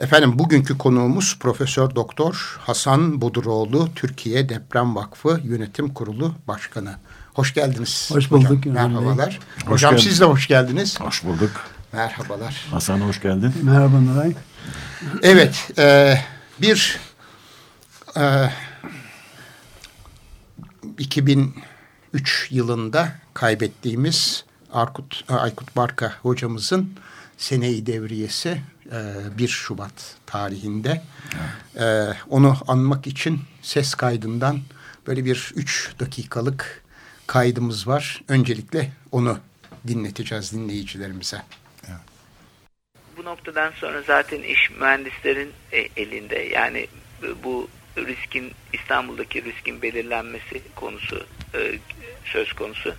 Efendim bugünkü konuğumuz Profesör Doktor Hasan Buduroğlu, Türkiye Deprem Vakfı Yönetim Kurulu Başkanı. Hoş geldiniz. Hoş bulduk. Hocam, merhabalar. Hoş hocam geldin. siz de hoş geldiniz. Hoş bulduk. Merhabalar. Hasan hoş geldin. Merhaba Nuray. Evet, e, bir e, 2003 yılında kaybettiğimiz Arkut, Aykut Barka hocamızın seneyi devriyesi 1 Şubat tarihinde. E, onu anmak için ses kaydından böyle bir 3 dakikalık kaydımız var. Öncelikle onu dinleteceğiz dinleyicilerimize. Bu noktadan sonra zaten iş mühendislerin e, elinde. Yani bu riskin İstanbul'daki riskin belirlenmesi konusu e, söz konusu.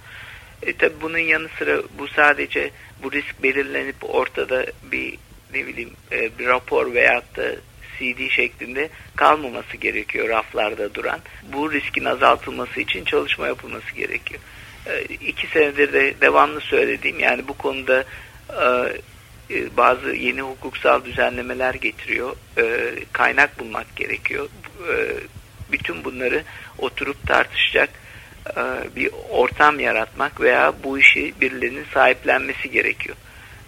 E, tabi bunun yanı sıra bu sadece bu risk belirlenip ortada bir ne bileyim e, bir rapor veyahut da CD şeklinde kalmaması gerekiyor raflarda duran. Bu riskin azaltılması için çalışma yapılması gerekiyor. E, iki senedir de devamlı söylediğim yani bu konuda e, e, bazı yeni hukuksal düzenlemeler getiriyor. E, kaynak bulmak gerekiyor. E, bütün bunları oturup tartışacak e, bir ortam yaratmak veya bu işi birilerinin sahiplenmesi gerekiyor.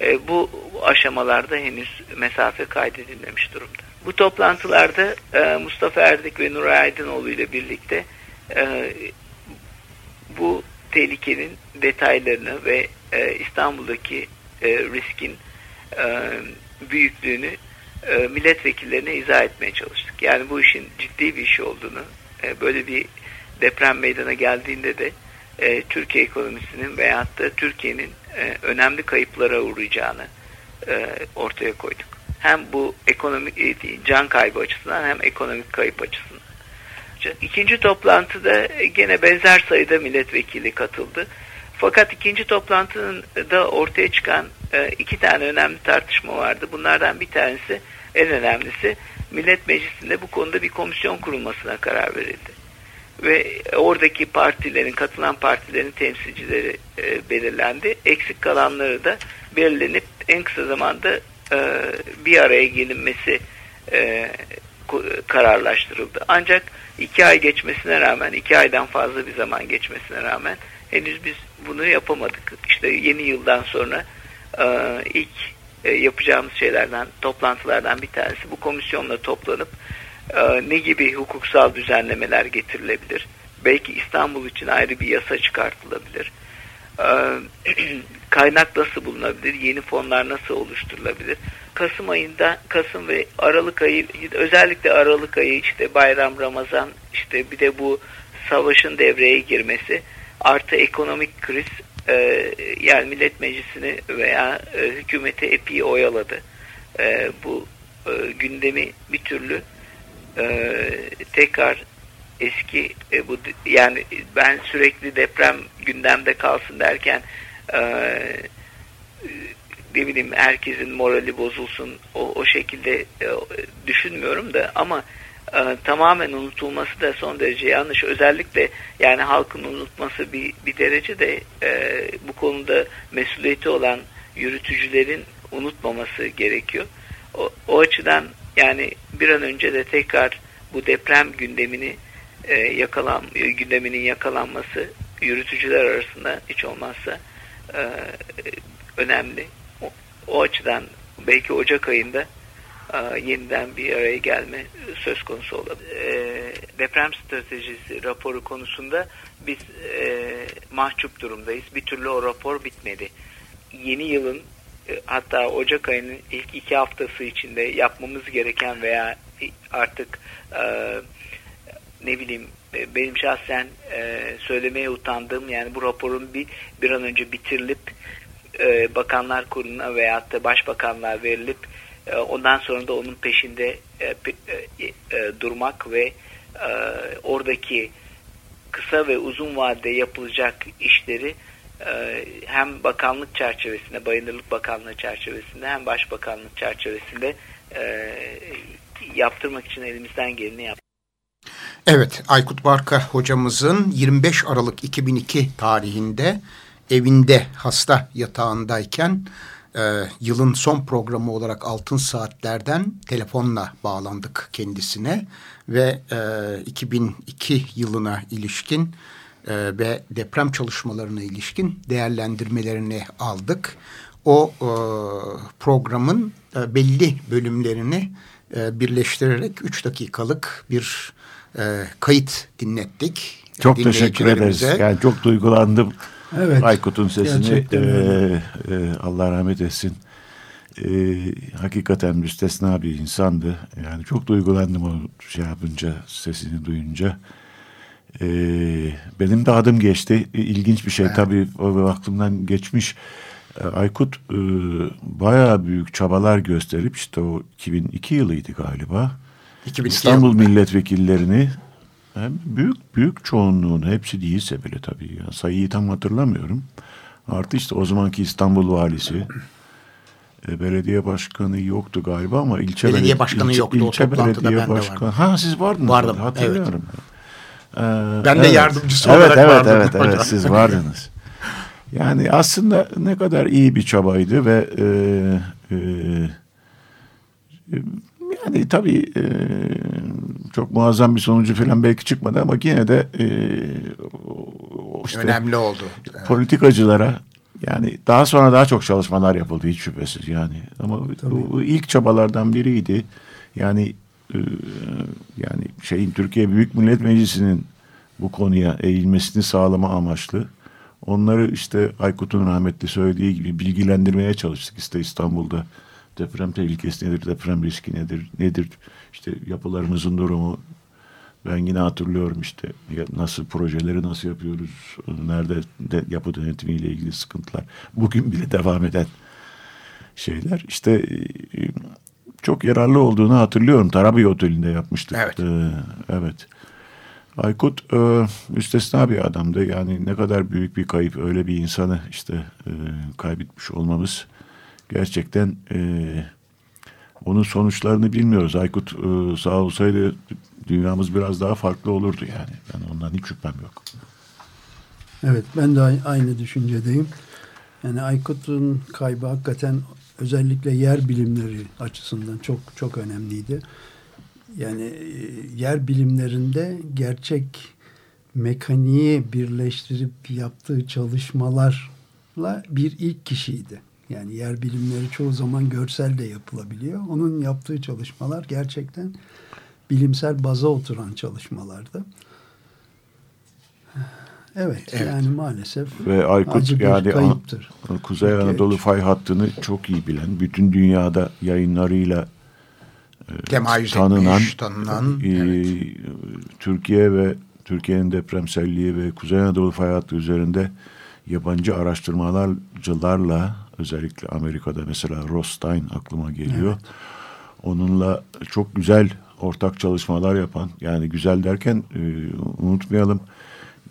E, bu aşamalarda henüz mesafe kaydedilmemiş durumda. Bu toplantılarda e, Mustafa Erdik ve Nuray Aydınoğlu ile birlikte e, bu tehlikenin detaylarını ve e, İstanbul'daki e, riskin e, büyüklüğünü e, milletvekillerine izah etmeye çalıştık. Yani bu işin ciddi bir iş olduğunu, e, böyle bir deprem meydana geldiğinde de e, Türkiye ekonomisinin veyahut da Türkiye'nin e, önemli kayıplara uğrayacağını e, ortaya koyduk. Hem bu ekonomik e, can kaybı açısından hem ekonomik kayıp açısından. İkinci toplantıda gene benzer sayıda milletvekili katıldı. Fakat ikinci toplantının da ortaya çıkan iki tane önemli tartışma vardı. Bunlardan bir tanesi en önemlisi Millet Meclisi'nde bu konuda bir komisyon kurulmasına karar verildi. Ve oradaki partilerin, katılan partilerin temsilcileri e, belirlendi. Eksik kalanları da belirlenip en kısa zamanda e, bir araya gelinmesi e, kararlaştırıldı. Ancak iki ay geçmesine rağmen, iki aydan fazla bir zaman geçmesine rağmen henüz biz bunu yapamadık. İşte yeni yıldan sonra e, ilk e, yapacağımız şeylerden, toplantılardan bir tanesi bu komisyonla toplanıp e, ne gibi hukuksal düzenlemeler getirilebilir? Belki İstanbul için ayrı bir yasa çıkartılabilir. E, kaynak nasıl bulunabilir? Yeni fonlar nasıl oluşturulabilir? Kasım ayında, Kasım ve Aralık ayı, özellikle Aralık ayı işte bayram, Ramazan, işte bir de bu savaşın devreye girmesi artı ekonomik kriz e, yani Millet Meclisi'ni veya e, hükümeti epey oyaladı. E, bu e, gündemi bir türlü e, tekrar eski e, bu yani ben sürekli deprem gündemde kalsın derken e, ne bileyim herkesin morali bozulsun o, o şekilde e, düşünmüyorum da ama e, tamamen unutulması da son derece yanlış. Özellikle yani halkın unutması bir, bir derece de e, bu konuda mesuliyeti olan yürütücülerin unutmaması gerekiyor. O, o açıdan yani bir an önce de tekrar bu deprem gündemini e, yakalan gündeminin yakalanması yürütücüler arasında hiç olmazsa e, önemli. O, o açıdan belki Ocak ayında yeniden bir araya gelme söz konusu olabilir. E, deprem stratejisi raporu konusunda biz e, mahcup durumdayız. Bir türlü o rapor bitmedi. Yeni yılın e, hatta Ocak ayının ilk iki haftası içinde yapmamız gereken veya artık e, ne bileyim e, benim şahsen e, söylemeye utandığım yani bu raporun bir bir an önce bitirilip e, bakanlar kuruluna veyahut da başbakanlığa verilip e, ondan sonra da onun peşinde e, e, e, durmak ve e, oradaki kısa ve uzun vadede yapılacak işleri e, hem bakanlık çerçevesinde, Bayındırlık Bakanlığı çerçevesinde hem Başbakanlık çerçevesinde e, yaptırmak için elimizden geleni yap. Evet, Aykut Barka hocamızın 25 Aralık 2002 tarihinde evinde hasta yatağındayken e, yılın son programı olarak Altın Saatler'den telefonla bağlandık kendisine ve e, 2002 yılına ilişkin e, ve deprem çalışmalarına ilişkin değerlendirmelerini aldık. O e, programın e, belli bölümlerini e, birleştirerek 3 dakikalık bir e, kayıt dinlettik. Çok teşekkür ederiz. Yani çok duygulandım. Evet. Aykut'un sesini e, e, Allah rahmet etsin. E, hakikaten müstesna bir insandı. Yani çok duygulandım o şey yapınca, sesini duyunca. E, benim de adım geçti. İlginç bir şey evet. tabii aklımdan geçmiş. E, Aykut e, bayağı büyük çabalar gösterip işte o 2002 yılıydı galiba. 2002 İstanbul yılında. milletvekillerini hem büyük büyük çoğunluğun hepsi değilse bile tabii ya, sayıyı tam hatırlamıyorum. Artı işte o zamanki İstanbul valisi e, belediye başkanı yoktu galiba ama ilçe belediye beledi başkanı ilçe, yoktu ilçe o toplantıda belediye ben başkanı. de vardım. Ha siz vardınız. Vardım. Hatırlıyorum. Evet. Ee, ben de evet. yardımcısı evet, olarak evet, vardım. Evet evet evet siz vardınız. Yani aslında ne kadar iyi bir çabaydı ve e, e, yani tabii e, çok muazzam bir sonucu falan belki çıkmadı ama yine de e, işte önemli oldu. Politikacılara yani daha sonra daha çok çalışmalar yapıldı hiç şüphesiz yani. Ama bu ilk çabalardan biriydi. Yani e, yani şeyin Türkiye Büyük Millet Meclisi'nin bu konuya eğilmesini sağlama amaçlı onları işte Aykut'un rahmetli söylediği gibi bilgilendirmeye çalıştık işte İstanbul'da deprem tehlikesi nedir, deprem riski nedir, nedir işte yapılarımızın durumu. Ben yine hatırlıyorum işte nasıl projeleri nasıl yapıyoruz, nerede de yapı denetimiyle ilgili sıkıntılar. Bugün bile devam eden şeyler. İşte e, çok yararlı olduğunu hatırlıyorum. Tarabi Oteli'nde yapmıştık. Evet. Ee, evet. Aykut e, müstesna bir adamdı. Yani ne kadar büyük bir kayıp öyle bir insanı işte e, kaybetmiş olmamız gerçekten e, onun sonuçlarını bilmiyoruz. Aykut e, sağ olsaydı dünyamız biraz daha farklı olurdu yani. Ben ondan hiç şüphem yok. Evet ben de aynı düşüncedeyim. Yani Aykut'un kaybı hakikaten özellikle yer bilimleri açısından çok çok önemliydi. Yani e, yer bilimlerinde gerçek mekaniği birleştirip yaptığı çalışmalarla bir ilk kişiydi. Yani yer bilimleri çoğu zaman görsel de yapılabiliyor. Onun yaptığı çalışmalar gerçekten bilimsel baza oturan çalışmalardı. Evet, evet. yani maalesef ve Aykut yani kayıptır. Kuzey Anadolu fay hattını çok iyi bilen, bütün dünyada yayınlarıyla e, tanınan, etmiş, tanınan e, evet. Türkiye ve Türkiye'nin depremselliği ve Kuzey Anadolu fay hattı üzerinde yabancı araştırmalarcılarla özellikle Amerika'da mesela Rostein aklıma geliyor. Evet. Onunla çok güzel ortak çalışmalar yapan yani güzel derken e, unutmayalım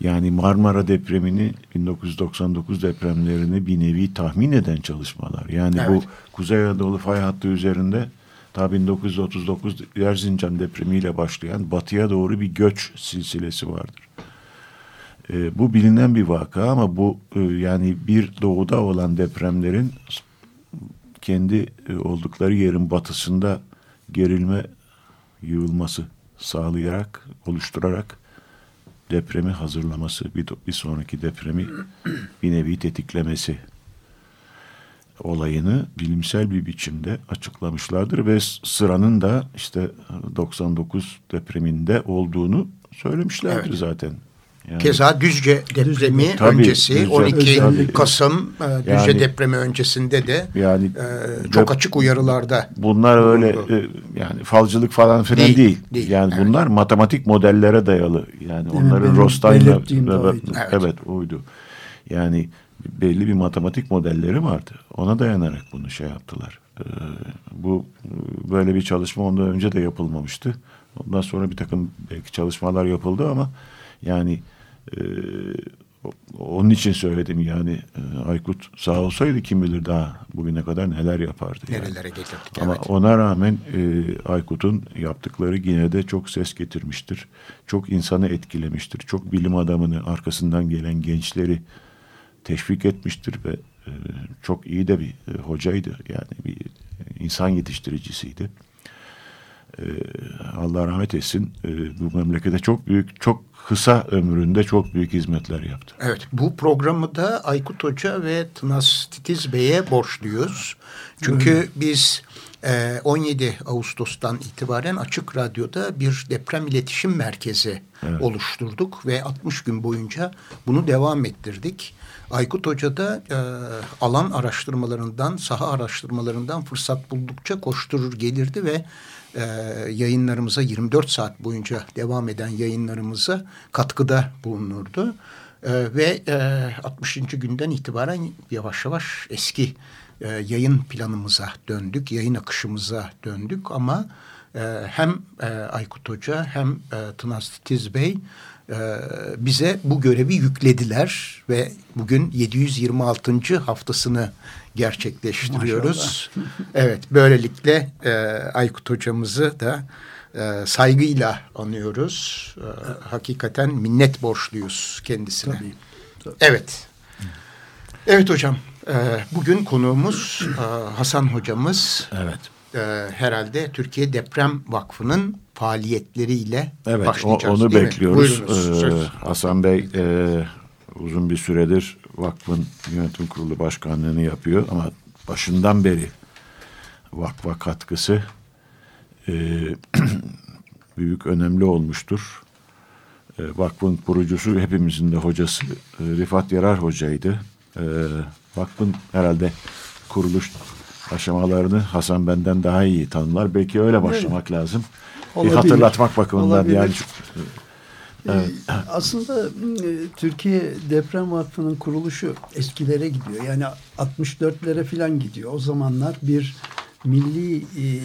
yani Marmara depremini 1999 depremlerini bir nevi tahmin eden çalışmalar. Yani evet. bu Kuzey Anadolu fay hattı üzerinde ta 1939 Erzincan depremiyle başlayan batıya doğru bir göç silsilesi vardır. E, bu bilinen bir vaka ama bu e, yani bir doğuda olan depremlerin kendi e, oldukları yerin batısında gerilme yığılması sağlayarak, oluşturarak depremi hazırlaması, bir, bir sonraki depremi bir nevi tetiklemesi olayını bilimsel bir biçimde açıklamışlardır ve sıranın da işte 99 depreminde olduğunu söylemişlerdir evet. zaten. Yani, Keza Düzce depremi tabii, öncesi Düzce, 12 tabii. Kasım e, Düzce Yani- depremi öncesinde de yani e, çok dep- açık uyarılarda Bunlar öyle e, yani falcılık falan filan Değil, değil. değil, Yani evet. bunlar matematik modellere dayalı. Yani Değil onların de evet. Evet. oydu. Yani belli bir matematik modelleri vardı. Ona dayanarak bunu şey yaptılar. Ee, bu e, böyle bir çalışma ondan önce de yapılmamıştı. Ondan sonra bir takım belki çalışmalar yapıldı ama yani e, onun için söyledim yani e, Aykut sağ olsaydı kim bilir daha bugüne kadar neler yapardı. yani. nerelere getirdik. Ama evet. ona rağmen e, Aykut'un yaptıkları yine de çok ses getirmiştir. Çok insanı etkilemiştir. Çok bilim adamını arkasından gelen gençleri teşvik etmiştir ve e, çok iyi de bir e, hocaydı. Yani bir insan yetiştiricisiydi. E, Allah rahmet etsin. E, bu memlekete çok büyük, çok kısa ömründe çok büyük hizmetler yaptı. Evet, bu programı da Aykut Hoca ve Tınas Titiz Bey'e borçluyuz. Çünkü biz e, 17 Ağustos'tan itibaren Açık Radyo'da bir deprem iletişim merkezi oluşturduk ve 60 gün boyunca bunu devam ettirdik. Aykut Hoca da e, alan araştırmalarından, saha araştırmalarından fırsat buldukça koşturur gelirdi ve e, yayınlarımıza 24 saat boyunca devam eden yayınlarımıza katkıda bulunurdu. E, ve e, 60. günden itibaren yavaş yavaş eski e, yayın planımıza döndük, yayın akışımıza döndük ama e, hem e, Aykut Hoca hem e, Tınas Titiz Bey e, bize bu görevi yüklediler ve bugün 726. haftasını gerçekleştiriyoruz. evet, böylelikle e, Aykut hocamızı da e, saygıyla anıyoruz. E, hakikaten minnet borçluyuz kendisine. Tabii, tabii. Evet. Evet hocam. e, bugün konuğumuz e, Hasan hocamız. Evet. E, herhalde Türkiye Deprem Vakfı'nın faaliyetleriyle Evet, başlayacağız. onu değil mi? bekliyoruz. Ee. Hasan Bey e, uzun bir süredir vakfın yönetim kurulu başkanlığını yapıyor ama başından beri vakfa katkısı e, büyük önemli olmuştur. E, vakfın kurucusu hepimizin de hocası e, Rifat Yarar hocaydı. E, vakfın herhalde kuruluş aşamalarını Hasan benden daha iyi tanımlar. Belki öyle başlamak lazım. Bir Olabilir. hatırlatmak bakımından Olabilir. yani Ee, Aslında e, Türkiye Deprem Vakfı'nın kuruluşu eskilere gidiyor. Yani 64'lere falan gidiyor. O zamanlar bir milli e,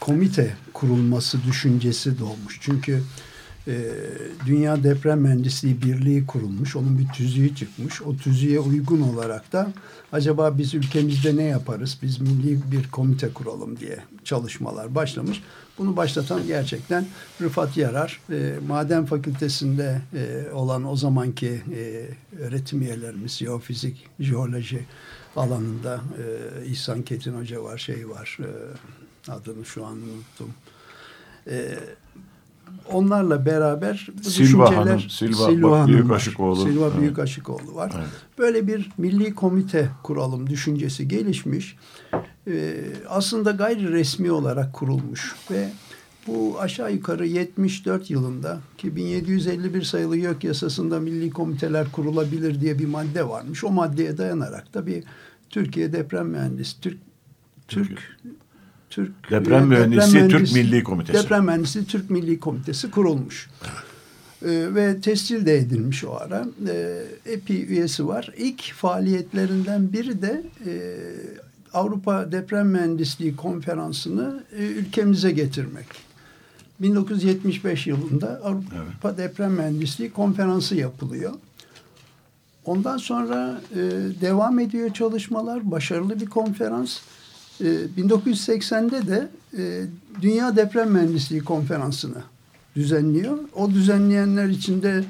komite kurulması düşüncesi doğmuş. Çünkü e, Dünya Deprem Mühendisliği Birliği kurulmuş. Onun bir tüzüğü çıkmış. O tüzüğe uygun olarak da acaba biz ülkemizde ne yaparız? Biz milli bir komite kuralım diye çalışmalar başlamış. Bunu başlatan gerçekten Rıfat Yarar. E, Maden Fakültesinde e, olan o zamanki e, öğretim üyelerimiz, jeofizik, jeoloji alanında e, İhsan Ketin Hoca var, şey var, e, adını şu an unuttum. E, onlarla beraber bu Silva düşünceler Hanım, Silva Büyük var. Aşıkoğlu. Silva Evet. Büyük Aşıkoğlu var. Evet. Böyle bir milli komite kuralım düşüncesi gelişmiş. Ee, aslında gayri resmi olarak kurulmuş ve bu aşağı yukarı 74 yılında ki 1751 sayılı YÖK yasasında milli komiteler kurulabilir diye bir madde varmış. O maddeye dayanarak da bir Türkiye Deprem Mühendisi, Türk Türk Türk Deprem Mühendisliği Türk Milli Komitesi. Deprem Mühendisliği Türk Milli Komitesi kurulmuş. Ee, ve tescil de edilmiş o ara. Ee, EPI üyesi var. İlk faaliyetlerinden biri de e, Avrupa Deprem Mühendisliği Konferansı'nı e, ülkemize getirmek. 1975 yılında Avrupa Deprem Mühendisliği Konferansı yapılıyor. Ondan sonra e, devam ediyor çalışmalar. Başarılı bir konferans. E, 1980'de de e, Dünya Deprem Mühendisliği Konferansı'nı düzenliyor. O düzenleyenler içinde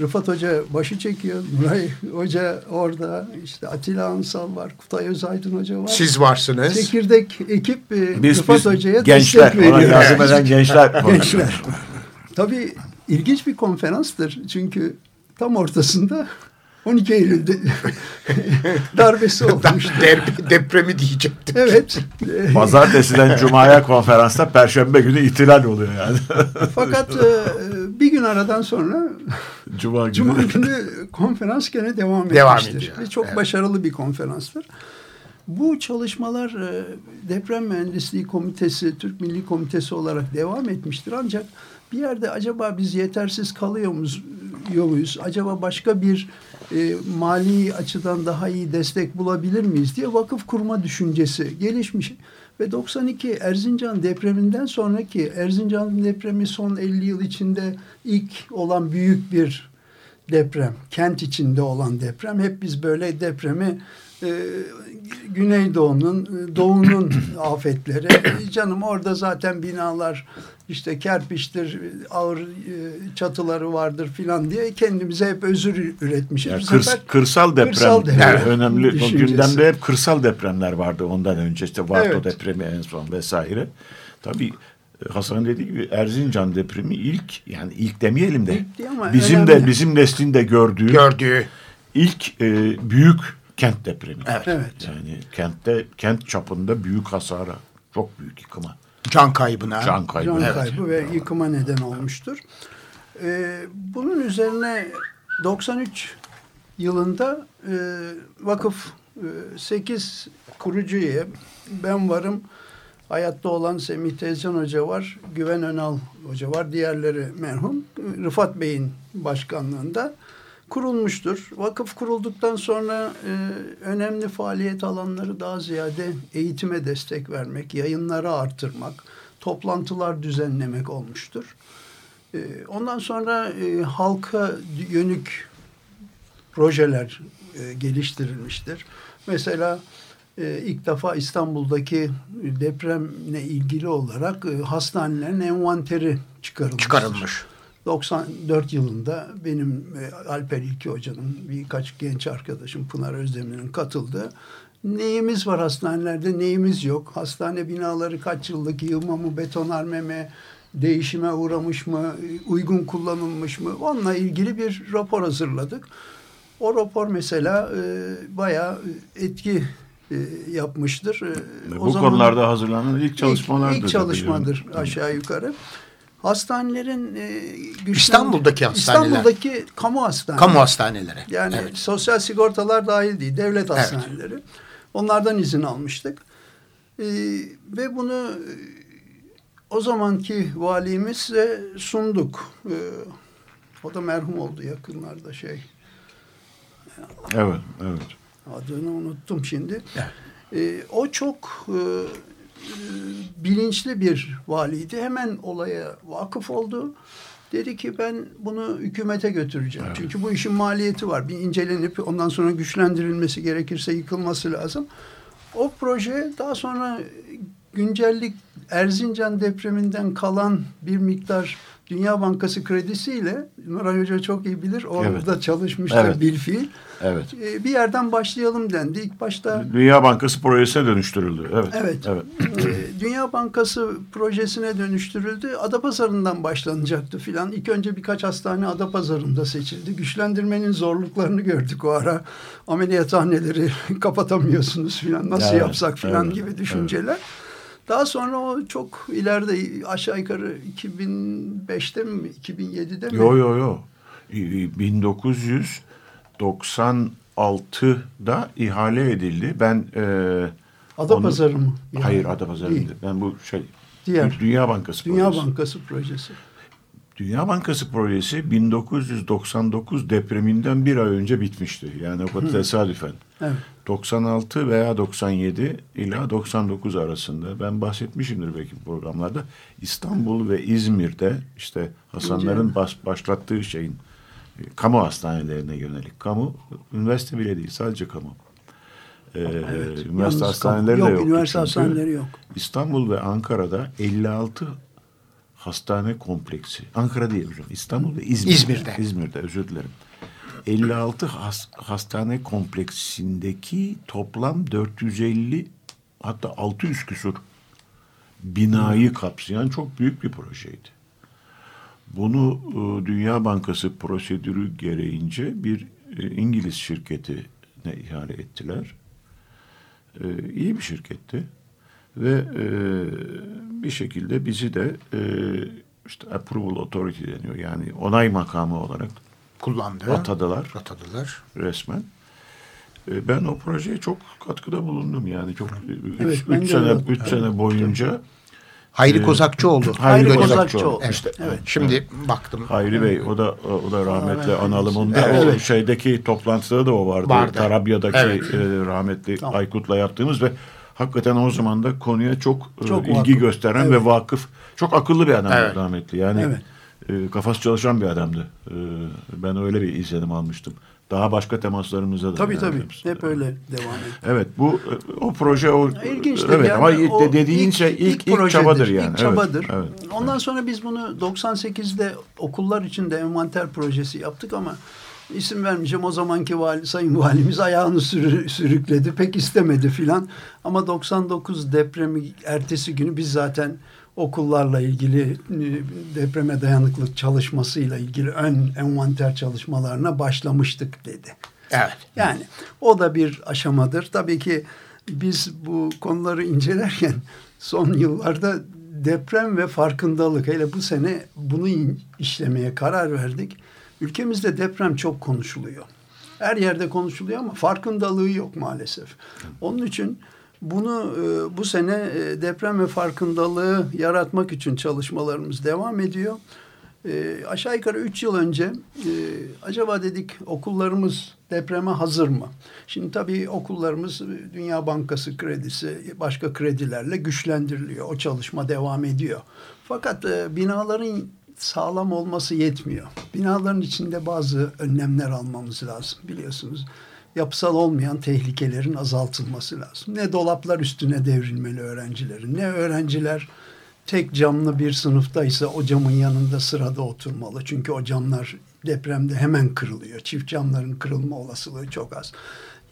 Rıfat Hoca başı çekiyor. Nuray Hoca orada. işte Atilla Ansal var. Kutay Özaydın Hoca var. Siz varsınız. Çekirdek ekip e, Biz, Rıfat biz Hoca'ya gençler, destek ona veriyor. yardım eden gençler. Gençler. Tabii ilginç bir konferanstır. Çünkü tam ortasında 12 Eylül'de darbesi olmuştu. Der- depremi diyecektim. Evet. Pazartesiden Cuma'ya konferansta Perşembe günü ihtilal oluyor yani. Fakat e, bir gün aradan sonra Cuma günü. Cuma günü konferans gene devam, Devam etmiştir. ediyor, Ve çok evet. başarılı bir konferanstır. Bu çalışmalar e, Deprem Mühendisliği Komitesi, Türk Milli Komitesi olarak devam etmiştir. Ancak bir yerde acaba biz yetersiz kalıyor muyuz? Muyuz? Acaba başka bir e, mali açıdan daha iyi destek bulabilir miyiz diye vakıf kurma düşüncesi gelişmiş. Ve 92 Erzincan depreminden sonraki Erzincan depremi son 50 yıl içinde ilk olan büyük bir deprem. Kent içinde olan deprem. Hep biz böyle depremi Güneydoğu'nun, e, Doğu'nun afetleri. Canım orada zaten binalar işte kerpiçtir, ağır e, çatıları vardır filan diye kendimize hep özür üretmişiz. Yani kırs- kırsal deprem, kırsal deprem Evet. önemli. O düşüncesi. gündemde hep kırsal depremler vardı ondan önce. işte Varto Evet. depremi en son vesaire. Tabii e, Hasan dediği gibi Erzincan depremi ilk yani ilk demeyelim de İlk bizim de önemli. bizim neslin de gördüğü Gördüğü. ilk e, büyük kent depremi. Evet. Evet. Yani kentte kent çapında büyük hasara, çok büyük yıkıma, Can kaybına. can kaybı. can Evet. kaybı ve yıkıma neden olmuştur. Ee, bunun üzerine 93 yılında e, vakıf 8 kurucu üye ben varım. Hayatta olan Semih Tezcan Hoca var, Güven Önal Hoca var, diğerleri merhum. Rıfat Bey'in başkanlığında kurulmuştur. Vakıf kurulduktan sonra e, önemli faaliyet alanları daha ziyade eğitime destek vermek, yayınları artırmak, toplantılar düzenlemek olmuştur. E, ondan sonra e, halka yönük projeler e, geliştirilmiştir. Mesela e, ilk defa İstanbul'daki depremle ilgili olarak e, hastanelerin envanteri çıkarılmıştır. Çıkarılmış. 94 yılında benim e, Alper İlki Hoca'nın birkaç genç arkadaşım Pınar Özdemir'in katıldığı neyimiz var hastanelerde neyimiz yok. Hastane binaları kaç yıllık yığma mı betonarme mi değişime uğramış mı uygun kullanılmış mı onunla ilgili bir rapor hazırladık. O rapor mesela e, bayağı etki e, yapmıştır. E, o Bu zaman- konularda hazırlanan ilk çalışmalardır. İlk, ilk tabii çalışmadır yani. aşağı yukarı. Hastanelerin e, güçlen- İstanbul'daki hastaneler. İstanbul'daki kamu hastaneleri. Kamu hastaneleri. Yani Evet. sosyal sigortalar dahil değil, devlet Evet. hastaneleri. Onlardan izin almıştık. E, ve bunu e, o zamanki valimizle sunduk. E, o da merhum oldu yakınlarda şey. Evet, evet. Adını unuttum şimdi. E, o çok e, bilinçli bir valiydi. Hemen olaya vakıf oldu. Dedi ki ben bunu hükümete götüreceğim. Çünkü bu işin maliyeti var. Bir incelenip ondan sonra güçlendirilmesi gerekirse yıkılması lazım. O proje daha sonra güncellik Erzincan depreminden kalan bir miktar Dünya Bankası kredisiyle Nuray Hoca çok iyi bilir. Orada Evet. çalışmışlar Evet. bir fiil. Evet. Ee, bir yerden başlayalım dendi. İlk başta Dünya Bankası projesine dönüştürüldü. Evet. Evet. evet. e, Dünya Bankası projesine dönüştürüldü. Adapazarı'ndan başlanacaktı filan. İlk önce birkaç hastane Adapazarı'nda seçildi. Güçlendirmenin zorluklarını gördük o ara. Ameliyathaneleri kapatamıyorsunuz filan. Nasıl Evet, yapsak filan evet, gibi düşünceler. Daha sonra o çok ileride aşağı yukarı 2005'te mi 2007'de mi? Yo yo yo. 1996'da ihale edildi. Ben e, Adapazarı onu- mı? Yani Hayır Adapazarı değil. Ben bu şey Diğer. Dünya Bankası Dünya projesi. Bankası projesi. Dünya Bankası projesi 1999 depreminden bir ay önce bitmişti. Yani o kadar tesadüfen. Evet. 96 veya 97 ila 99 arasında ben bahsetmişimdir belki programlarda İstanbul ve İzmir'de işte Hasanların bas, başlattığı şeyin e, kamu hastanelerine yönelik kamu üniversite bile değil sadece kamu. Ee, üniversite Yalnız hastaneleri yok, de yoktu üniversite hastaneleri yok. İstanbul ve Ankara'da 56 hastane kompleksi. Ankara değil hocam. İstanbul ve İzmir'de. İzmir'de. İzmir'de özür dilerim. 56 has- hastane kompleksindeki toplam 450 hatta 600 küsur binayı kapsayan çok büyük bir projeydi. Bunu e, Dünya Bankası prosedürü gereğince bir e, İngiliz şirketine ihale ettiler. İyi bir şirketti ve e, bir şekilde bizi de e, işte approval authority deniyor. Yani onay makamı olarak Kullandı. atadılar Atadılar. resmen. E, Ben o projeye çok katkıda bulundum yani çok üç, Evet, üç ben de sene öyle. üç sene boyunca Hayri Ee, Kozakçıoğlu. Hayri Gönül- Kozakçıoğlu. Evet. İşte, evet. Şimdi baktım. Hayri Bey o da o da rahmetli rahmet analım. Onda Evet. o şeydeki toplantıda da o vardı. Vardı. Tarabya'daki Evet. e, rahmetli Tamam. Aykut'la yaptığımız ve hakikaten o zaman da konuya çok, e, Çok ilgi vakıf. gösteren Evet. ve vakıf. Çok akıllı bir adamdı Evet. rahmetli. Yani Evet. e, kafası çalışan bir adamdı. E, ben öyle bir izlenim almıştım. Daha başka temaslarımızda da. Tabii yani tabii. hepsinde. Hep öyle devam ediyor. Evet bu e, o proje o İlginçtir. evet yani ama ilk o de dediğin şey ilk ilk, projedir, çabadır yani. İlk çabadır. Evet, evet. Ondan sonra biz bunu 98'de okullar için de envanter projesi yaptık ama isim vermeyeceğim. O zamanki vali, sayın valimiz ayağını sürü, sürükledi. Pek istemedi filan. Ama 99 depremi ertesi günü biz zaten okullarla ilgili e, depreme dayanıklılık çalışmasıyla ilgili ön envanter çalışmalarına başlamıştık dedi. Evet. Yani o da bir aşamadır. Tabii ki biz bu konuları incelerken son yıllarda deprem ve farkındalık hele bu sene bunu işlemeye karar verdik. Ülkemizde deprem çok konuşuluyor. Her yerde konuşuluyor ama farkındalığı yok maalesef. Onun için bunu e, bu sene e, deprem ve farkındalığı yaratmak için çalışmalarımız devam ediyor. E, aşağı yukarı 3 yıl önce acaba dedik okullarımız depreme hazır mı? Şimdi tabii okullarımız Dünya Bankası kredisi başka kredilerle güçlendiriliyor. O çalışma devam ediyor. Fakat binaların sağlam olması yetmiyor. Binaların içinde bazı önlemler almamız lazım biliyorsunuz. Yapısal olmayan tehlikelerin azaltılması lazım. Ne dolaplar üstüne devrilmeli öğrencilerin, ne öğrenciler tek camlı bir sınıftaysa o camın yanında sırada oturmalı. Çünkü o camlar depremde hemen kırılıyor. Çift camların kırılma olasılığı çok az.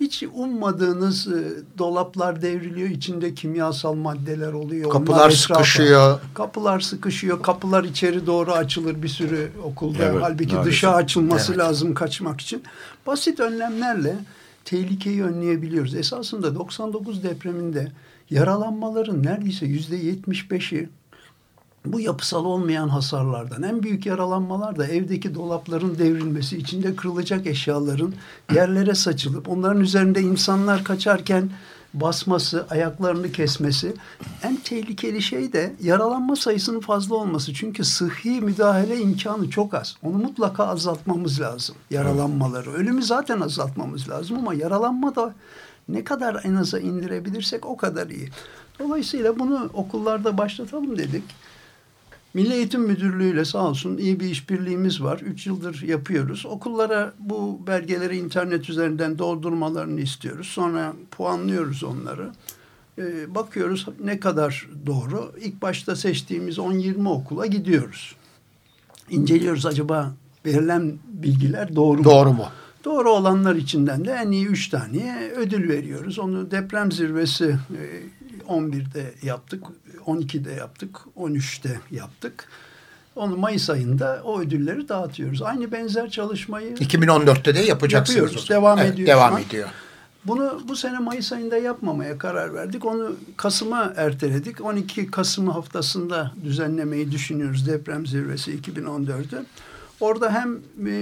Hiç ummadığınız e, dolaplar devriliyor. içinde kimyasal maddeler oluyor. Onlar Kapılar etrafa- sıkışıyor. Kapılar sıkışıyor. Kapılar içeri doğru açılır bir sürü okulda. Evet, Halbuki maalesef. dışa açılması Evet. lazım kaçmak için. Basit önlemlerle tehlikeyi önleyebiliyoruz. Esasında 99 depreminde yaralanmaların neredeyse yüzde 75'i bu yapısal olmayan hasarlardan. En büyük yaralanmalar da evdeki dolapların devrilmesi, içinde kırılacak eşyaların yerlere saçılıp onların üzerinde insanlar kaçarken basması, ayaklarını kesmesi. En tehlikeli şey de yaralanma sayısının fazla olması. Çünkü sıhhi müdahale imkanı çok az. Onu mutlaka azaltmamız lazım. Yaralanmaları. Ölümü zaten azaltmamız lazım ama yaralanma da ne kadar en aza indirebilirsek o kadar iyi. Dolayısıyla bunu okullarda başlatalım dedik. Milli Eğitim Müdürlüğü ile sağ olsun iyi bir işbirliğimiz var. Üç yıldır yapıyoruz. Okullara bu belgeleri internet üzerinden doldurmalarını istiyoruz. Sonra puanlıyoruz onları. Ee, bakıyoruz ne kadar doğru. İlk başta seçtiğimiz 10-20 okula gidiyoruz. İnceliyoruz acaba verilen bilgiler doğru mu? Doğru mu? Doğru olanlar içinden de en iyi üç taneye ödül veriyoruz. Onu deprem zirvesi e, 11'de yaptık, 12'de yaptık, 13'te yaptık. Onu Mayıs ayında o ödülleri dağıtıyoruz. Aynı benzer çalışmayı 2014'te de yapacaksınız. Yapıyoruz, devam Evet, ediyor Devam ediyor. bunu bu sene Mayıs ayında yapmamaya karar verdik. Onu Kasım'a erteledik. 12 Kasım haftasında düzenlemeyi düşünüyoruz deprem zirvesi 2014'ü. Orada hem e,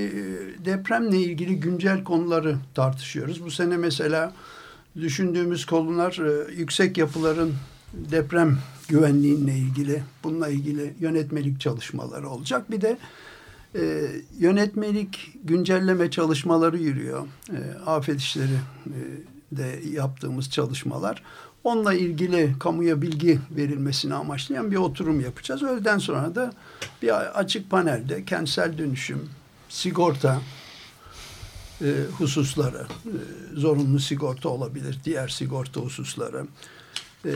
depremle ilgili güncel konuları tartışıyoruz. Bu sene mesela düşündüğümüz konular e, yüksek yapıların deprem güvenliğinle ilgili, bununla ilgili yönetmelik çalışmaları olacak. Bir de e, yönetmelik güncelleme çalışmaları yürüyor. E, afet işleri e, de yaptığımız çalışmalar. Onunla ilgili kamuya bilgi verilmesini amaçlayan bir oturum yapacağız. Öğleden sonra da bir açık panelde kentsel dönüşüm, sigorta e, hususları, e, zorunlu sigorta olabilir, diğer sigorta hususları, e,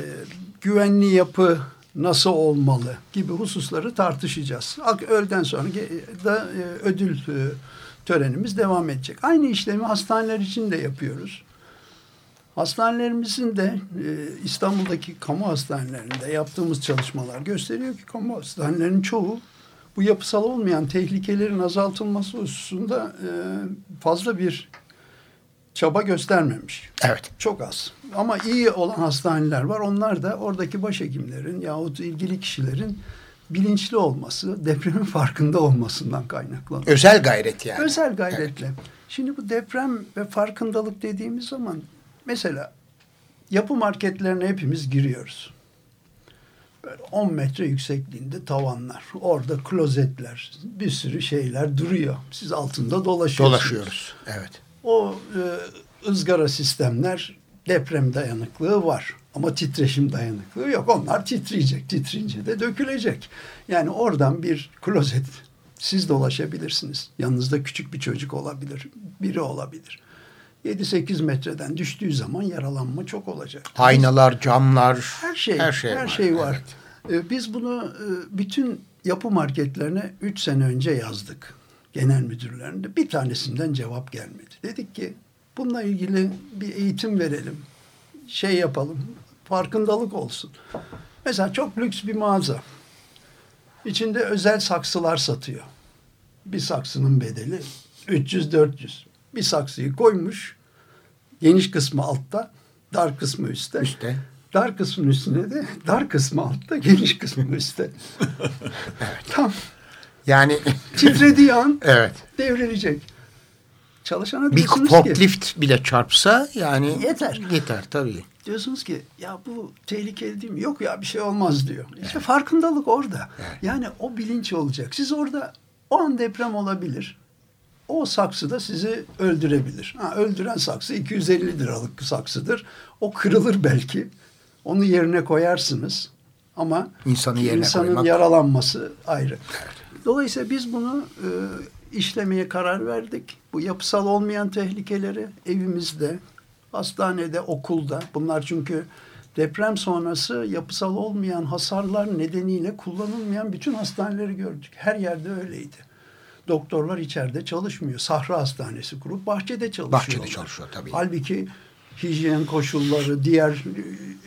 güvenli yapı nasıl olmalı gibi hususları tartışacağız. Öğleden sonra da e, ödül e, törenimiz devam edecek. Aynı işlemi hastaneler için de yapıyoruz. Hastanelerimizin de İstanbul'daki kamu hastanelerinde yaptığımız çalışmalar gösteriyor ki kamu hastanelerinin çoğu bu yapısal olmayan tehlikelerin azaltılması hususunda fazla bir çaba göstermemiş. Evet. Çok az. Ama iyi olan hastaneler var. Onlar da oradaki başhekimlerin yahut ilgili kişilerin bilinçli olması, depremin farkında olmasından kaynaklanıyor. Özel gayret yani. Özel gayretle. Şimdi bu deprem ve farkındalık dediğimiz zaman mesela yapı marketlerine hepimiz giriyoruz. Böyle 10 metre yüksekliğinde tavanlar. Orada klozetler, bir sürü şeyler duruyor. Siz altında dolaşıyorsunuz. Dolaşıyoruz. Evet. O e, ızgara sistemler deprem dayanıklığı var. Ama titreşim dayanıklığı yok. Onlar titreyecek. Titreyince de dökülecek. Yani oradan bir klozet siz dolaşabilirsiniz. Yanınızda küçük bir çocuk olabilir. Biri olabilir. 7-8 metreden düştüğü zaman yaralanma çok olacak. Aynalar, camlar, Her şey, her şey var. şey var. Evet. Ee, Biz bunu e, bütün yapı marketlerine 3 sene önce yazdık. Genel müdürlerinde. Bir tanesinden cevap gelmedi. Dedik ki bununla ilgili bir eğitim verelim. Şey yapalım. Farkındalık olsun. Mesela çok lüks bir mağaza. İçinde özel saksılar satıyor. Bir saksının bedeli 300-400. Bir saksıyı koymuş. Geniş kısmı altta, dar kısmı üstte. Üstte. Dar kısmın üstüne de dar kısmı altta, geniş kısmı üstte. Tam Yani titrediği an evet. devrilecek. Çalışana Bir diyorsunuz ki, forklift bile çarpsa yani Yeter. Yeter tabii. diyorsunuz ki ya bu tehlikeli değil mi? Yok ya bir şey olmaz diyor. İşte farkındalık orada. Yani o bilinç olacak. Siz orada o an deprem olabilir. O saksı da sizi öldürebilir. Ha, öldüren saksı 250 liralık saksıdır. O kırılır belki. Onu yerine koyarsınız. Ama İnsanı yerine insanın koymak- yaralanması ayrı. Dolayısıyla biz bunu e, işlemeye karar verdik. Bu yapısal olmayan tehlikeleri evimizde, hastanede, okulda. Bunlar çünkü deprem sonrası yapısal olmayan hasarlar nedeniyle kullanılmayan bütün hastaneleri gördük. Her yerde öyleydi. Doktorlar içeride çalışmıyor. Sahra hastanesi kurup bahçede çalışıyorlar. Bahçede çalışıyor tabii. Halbuki hijyen koşulları, diğer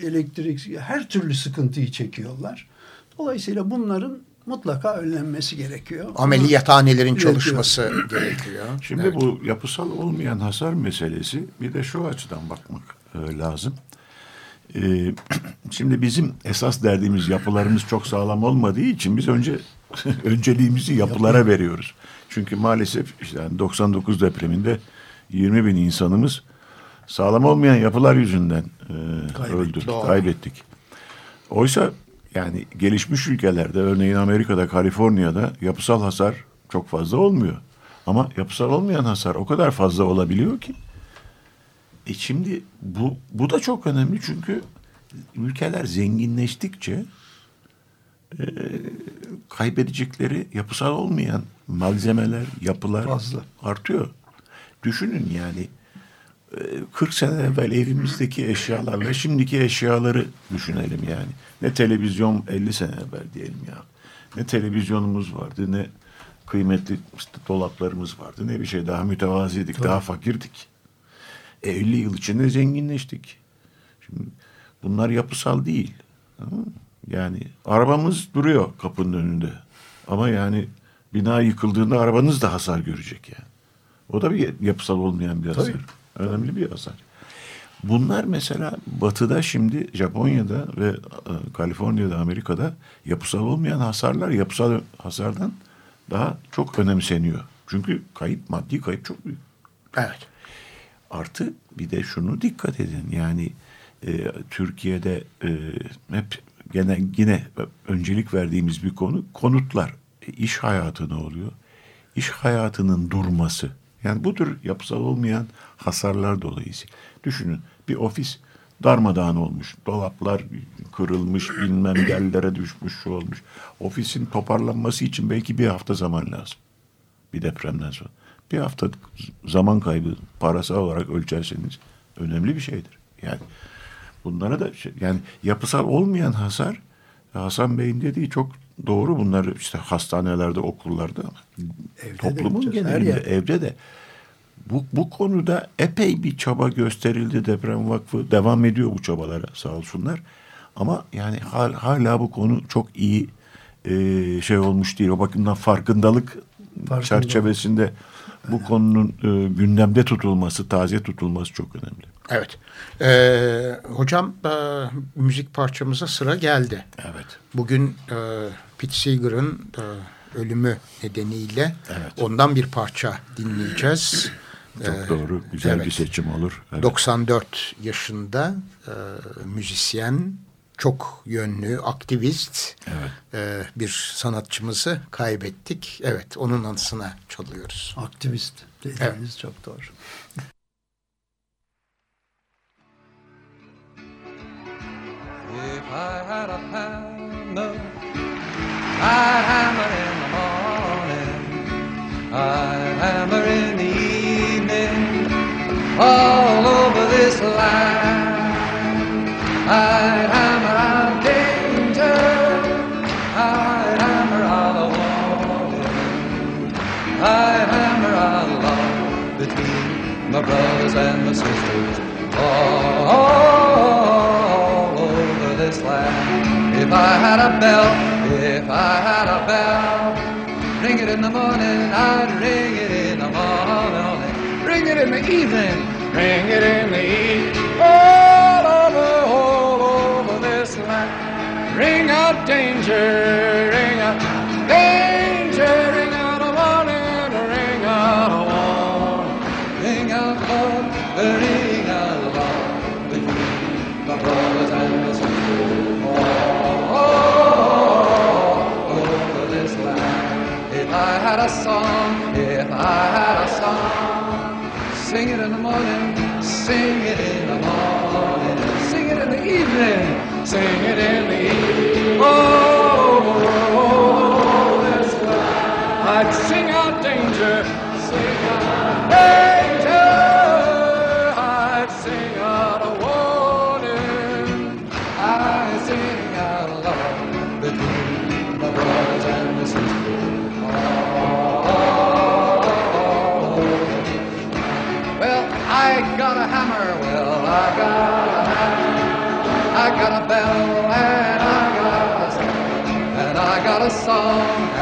elektrik, her türlü sıkıntıyı çekiyorlar. Dolayısıyla bunların mutlaka önlenmesi gerekiyor. Ameliyathanelerin çalışması gerekiyor. Şimdi Evet. bu yapısal olmayan hasar meselesi bir de şu açıdan bakmak e, lazım. E, şimdi bizim esas derdimiz yapılarımız çok sağlam olmadığı için biz önce önceliğimizi yapılara veriyoruz. Çünkü maalesef işte yani 99 depreminde 20 bin insanımız sağlam olmayan yapılar yüzünden e, Kaybettik. öldük, Doğru. kaybettik. Oysa yani gelişmiş ülkelerde örneğin Amerika'da, Kaliforniya'da yapısal hasar çok fazla olmuyor. Ama yapısal olmayan hasar o kadar fazla olabiliyor ki. E şimdi bu bu da çok önemli çünkü ülkeler zenginleştikçe e, kaybedecekleri yapısal olmayan malzemeler, yapılar Fazla. artıyor. Düşünün yani 40 sene evvel evimizdeki eşyalarla şimdiki eşyaları düşünelim yani. Ne televizyon 50 sene evvel diyelim ya. Ne televizyonumuz vardı ne kıymetli işte dolaplarımız vardı ne bir şey daha mütevaziydik daha fakirdik. E, 50 yıl içinde zenginleştik. Şimdi bunlar yapısal değil. Yani arabamız duruyor kapının önünde. Ama yani bina yıkıldığında arabanız da hasar görecek yani. O da bir yapısal olmayan bir hasar. Tabii. Önemli bir hasar. Bunlar mesela batıda şimdi Japonya'da ve e, Kaliforniya'da Amerika'da yapısal olmayan hasarlar yapısal hasardan daha çok önemseniyor. Çünkü kayıp maddi kayıp çok büyük. Evet. Artı bir de şunu dikkat edin yani e, Türkiye'de e, hep gene yine öncelik verdiğimiz bir konu konutlar. E, iş hayatı ne oluyor? İş hayatının durması. Yani bu tür yapısal olmayan hasarlar dolayısıyla. Düşünün bir ofis darmadağın olmuş. Dolaplar kırılmış, bilmem yerlere düşmüş, şu olmuş. Ofisin toparlanması için belki bir hafta zaman lazım. Bir depremden sonra. Bir hafta zaman kaybı parasal olarak ölçerseniz önemli bir şeydir. Yani bunlara da şey- yani yapısal olmayan hasar Hasan Bey'in dediği çok doğru bunlar işte hastanelerde okullarda ama Evde de toplumun her genelinde evde de bu, bu konuda epey bir çaba gösterildi. Deprem Vakfı devam ediyor bu çabalara sağ olsunlar. Ama yani hal- hala bu konu çok iyi e, şey olmuş değil. O bakımdan farkındalık Farkındalık. çerçevesinde bu konunun e, gündemde tutulması, taze tutulması çok önemli. Evet. Ee, hocam e, müzik parçamıza sıra geldi. Evet. Bugün e, Pete Seeger'ın e, ölümü nedeniyle Evet. ondan bir parça dinleyeceğiz. Çok Ee, doğru. Güzel evet. bir seçim olur. Evet. 94 yaşında e, müzisyen, çok yönlü, aktivist Evet. e, bir sanatçımızı kaybettik. Evet, onun anısına çalıyoruz. Aktivist dediğiniz çok doğru. If I had a hammer, I'd hammer in the morning, I'd hammer in the evening, all over this land. I'd hammer out danger, I'd hammer out a warning, I'd hammer out love between my brothers and my sisters. All over this land. If I had a bell, if I had a bell, ring it in the morning, I'd ring it in the morning, ring it in the evening, ring it in the evening. All over, all over this land. Ring out danger, I had a song, if I had a song, sing it in the morning, sing it in the morning, sing it in the evening, sing it in the evening. Oh, this land. I'd sing out danger, sing out danger. Bell and I got a. And I got a song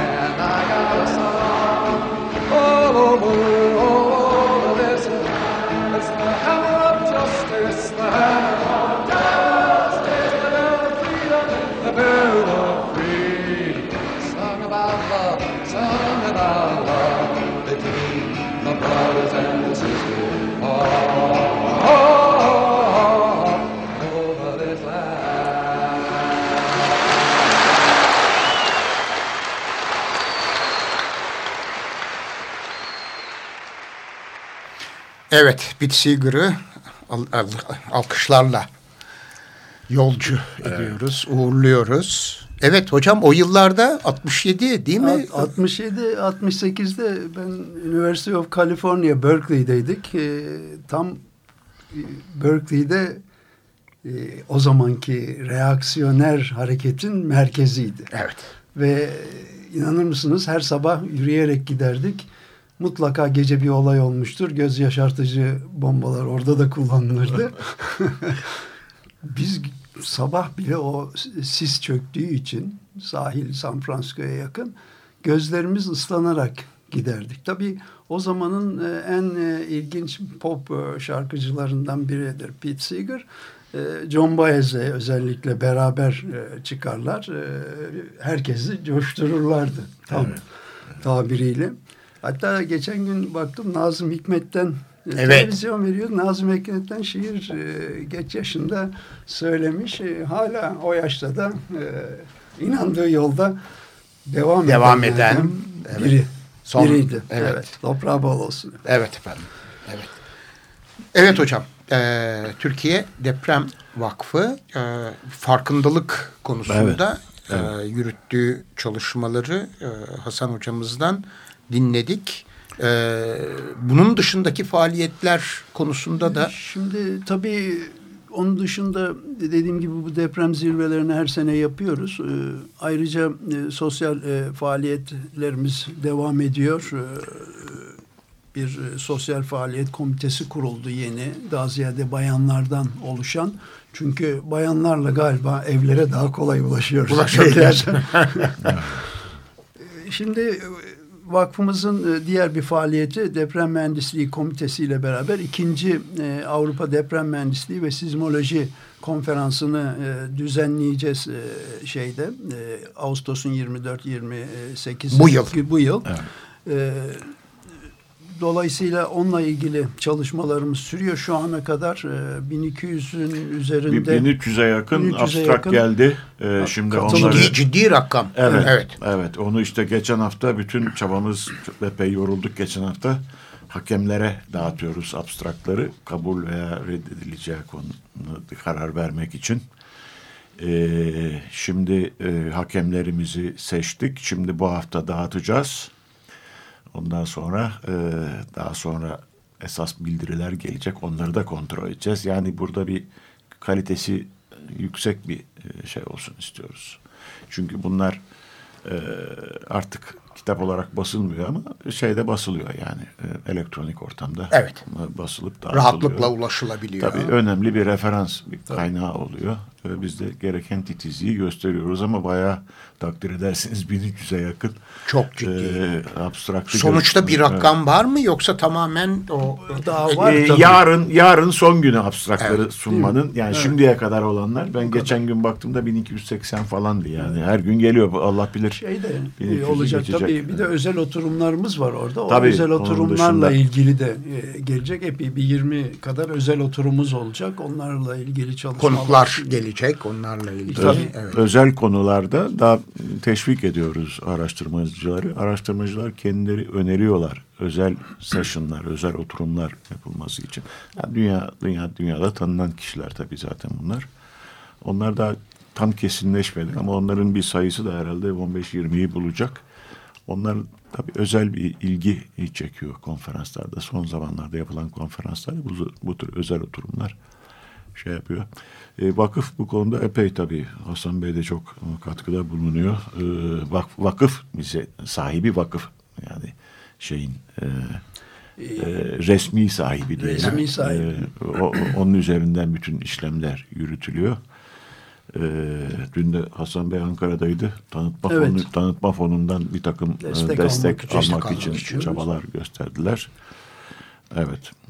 Evet, Pete Seeger'ı al- al- alkışlarla yolcu ediyoruz, uğurluyoruz. Evet hocam o yıllarda 67 değil mi? Alt- 67 68'de ben University of California Berkeley'deydik. Ee, tam e, Berkeley'de e, o zamanki reaksiyoner hareketin merkeziydi. Evet. Ve inanır mısınız her sabah yürüyerek giderdik. Mutlaka gece bir olay olmuştur. Göz yaşartıcı bombalar orada da kullanılırdı. Biz sabah bile o sis çöktüğü için sahil San Francisco'ya yakın gözlerimiz ıslanarak giderdik. Tabii o zamanın e, en e, ilginç pop e, şarkıcılarından biridir Pete Seeger. John Baez'le özellikle beraber çıkarlar. Herkesi coştururlardı tam tabiriyle. Hatta geçen gün baktım Nazım Hikmet'ten e, Evet. televizyon veriyor. Nazım Hikmet'ten şiir e, geç yaşında söylemiş. E, hala o yaşta da e, inandığı yolda devam, Devam edenlerden eden, evet. biri. Son- biriydi. evet. Evet. Toprağı bol olsun. Evet efendim. Evet. Evet hocam. Türkiye Deprem Vakfı e, farkındalık konusunda e, yürüttüğü çalışmaları e, Hasan hocamızdan dinledik. E, bunun dışındaki faaliyetler konusunda da Şimdi tabii onun dışında dediğim gibi bu deprem zirvelerini her sene yapıyoruz. Ee, ayrıca e, sosyal e, faaliyetlerimiz devam ediyor. Ee, bir e, sosyal faaliyet komitesi kuruldu yeni. Daha ziyade bayanlardan oluşan. Çünkü bayanlarla galiba evlere daha kolay ulaşıyoruz. Ulaşabiliyoruz. Şimdi e, vakfımızın e, diğer bir faaliyeti deprem mühendisliği komitesi ile beraber ikinci e, Avrupa Deprem Mühendisliği ve Sismoloji konferansını e, düzenleyeceğiz şeyde Ağustos'un 24-28 Bu yıl. bu yıl. E, Dolayısıyla onunla ilgili çalışmalarımız sürüyor. Şu ana kadar e, 1200'ün üzerinde 1300'e yakın 1300'e abstrak yakın geldi. Ee, şimdi onları Ciddi, ciddi rakam. Evet, evet. evet. Onu işte geçen hafta bütün çabamız epey yorulduk geçen hafta. Hakemlere dağıtıyoruz abstrakları kabul veya reddedileceği konuda karar vermek için. Ee, şimdi e, hakemlerimizi seçtik. Şimdi bu hafta dağıtacağız. Ondan sonra e, daha sonra esas bildiriler gelecek. Onları da kontrol edeceğiz. Yani burada bir kalitesi yüksek bir e, şey olsun istiyoruz. Çünkü bunlar e, artık kitap olarak basılmıyor ama şeyde basılıyor yani e, elektronik ortamda. Evet. Basılıp dağıtılıyor. Rahatlıkla ulaşılabiliyor. Tabii önemli bir referans bir kaynağı oluyor. Biz de gereken titizliği gösteriyoruz ama bayağı takdir edersiniz 1300'e yakın Çok ciddi. e, abstraktı Sonuçta bir rakam var mı yoksa tamamen o daha var tabii. yarın yarın son günü abstrakları Evet. sunmanın yani şimdiye kadar olanlar ben geçen gün baktığımda 1280 falandı yani her gün geliyor Allah bilir. şey de 1200'ü e, olacak geçecek. tabii. Bir de özel oturumlarımız var orada. O Tabii, özel oturumlarla dışında- ilgili de e, gelecek. Epey bir 20 kadar özel oturumumuz olacak. Onlarla ilgili çalışmalar. konuklar gelecek onlarla ilgili. Tabii. Evet. Özel konularda daha teşvik ediyoruz araştırmacıları. Araştırmacılar kendileri öneriyorlar özel session'lar, özel oturumlar yapılması için. Yani dünya dünya dünyada tanınan kişiler tabii zaten bunlar. Onlar da tam kesinleşmedi ama onların bir sayısı da herhalde 15-20'yi bulacak. Onlar tabii özel bir ilgi çekiyor konferanslarda. Son zamanlarda yapılan konferanslarda bu, bu tür özel oturumlar şey yapıyor. E, vakıf bu konuda epey tabii. Hasan Bey de çok e, katkıda bulunuyor. E, vak, vakıf bize sahibi vakıf yani şeyin e, e, resmi sahibi diyelim. Resmi sahibi. E, o, onun üzerinden bütün işlemler yürütülüyor. E, dün de Hasan Bey Ankara'daydı. Tanıtma, Evet. fonu, tanıtma fonundan bir takım e, Destek destek, almak için, almak için. çabalar gösterdiler. Evet.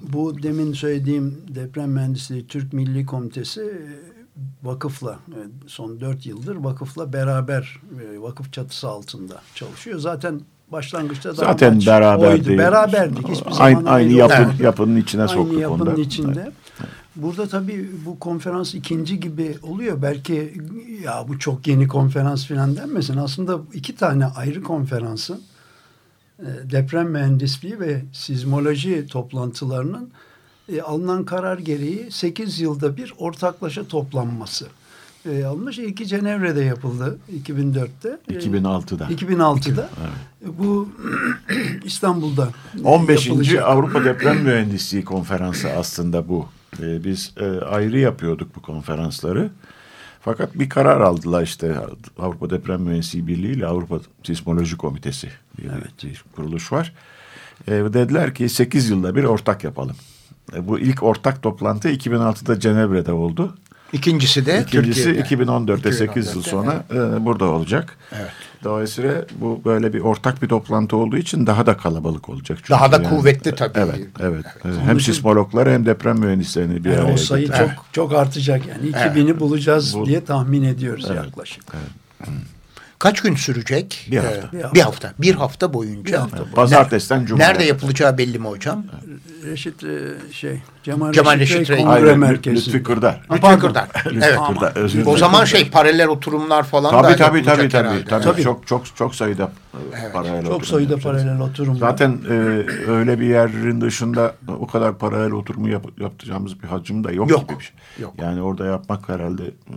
Bu demin söylediğim deprem mühendisliği Türk Milli Komitesi e, vakıfla e, son dört yıldır vakıfla beraber e, vakıf çatısı altında çalışıyor. Zaten başlangıçta da Zaten amaç beraber oydu. Beraberdik. Hiçbir zaman aynı, aynı ayrı yapı, olmadık. yapının içine Aynı soktuk yapının onu da. içinde. Burada tabii bu konferans ikinci gibi oluyor. Belki ya bu çok yeni konferans falan denmesin. Aslında iki tane ayrı konferansın deprem mühendisliği ve sismoloji toplantılarının e, alınan karar gereği 8 yılda bir ortaklaşa toplanması e, alınmış. İlki Cenevre'de yapıldı 2004'te. E, 2006'da. 2006'da. E, Bu İstanbul'da 15. yapılacak. Avrupa Deprem Mühendisliği Konferansı aslında bu. Ee, biz e, ayrı yapıyorduk bu konferansları. Fakat bir karar aldılar işte Avrupa Deprem Mühendisliği Birliği ile Avrupa Sismoloji Komitesi diye bir kuruluş var. E, dediler ki 8 yılda bir ortak yapalım. E, bu ilk ortak toplantı 2006'da Cenevre'de oldu. İkincisi de İkincisi Türkiye'de. 2014'te 8 yıl 2014'te, sonra e, burada olacak. Evet. Dolayısıyla bu böyle bir ortak bir toplantı olduğu için daha da kalabalık olacak. Çünkü Daha da kuvvetli tabii. Evet, evet. Hem sismologlar hem deprem mühendislerini bir Yani araya o sayı getirdi. çok çok artacak yani 2000'i bulacağız Bu- diye tahmin ediyoruz Evet. yaklaşık. Kaç gün sürecek? Bir hafta. Ee, Bir hafta. bir hafta. Bir hafta boyunca. Bir hafta Pazartesiden Cuma'ya. Nerede yapılacağı belli mi hocam? Reşit e, şey Cemal, Cemal Reşit, Reşit Rey. Kongre Merkezi. Lütfi Kırdar. Lütfi. Kırdar. Evet. Kırdar, özür O zaman şey paralel oturumlar falan Tabii da tabii tabii yapılacak tabii. herhalde. tabii. Tabii. Çok çok çok sayıda e, paralel Çok sayıda paralel oturum var. Zaten e, öyle bir yerin dışında o kadar paralel oturumu yap, yapacağımız bir hacim de yok, Yok, gibi bir şey. yok. Yani orada yapmak herhalde e,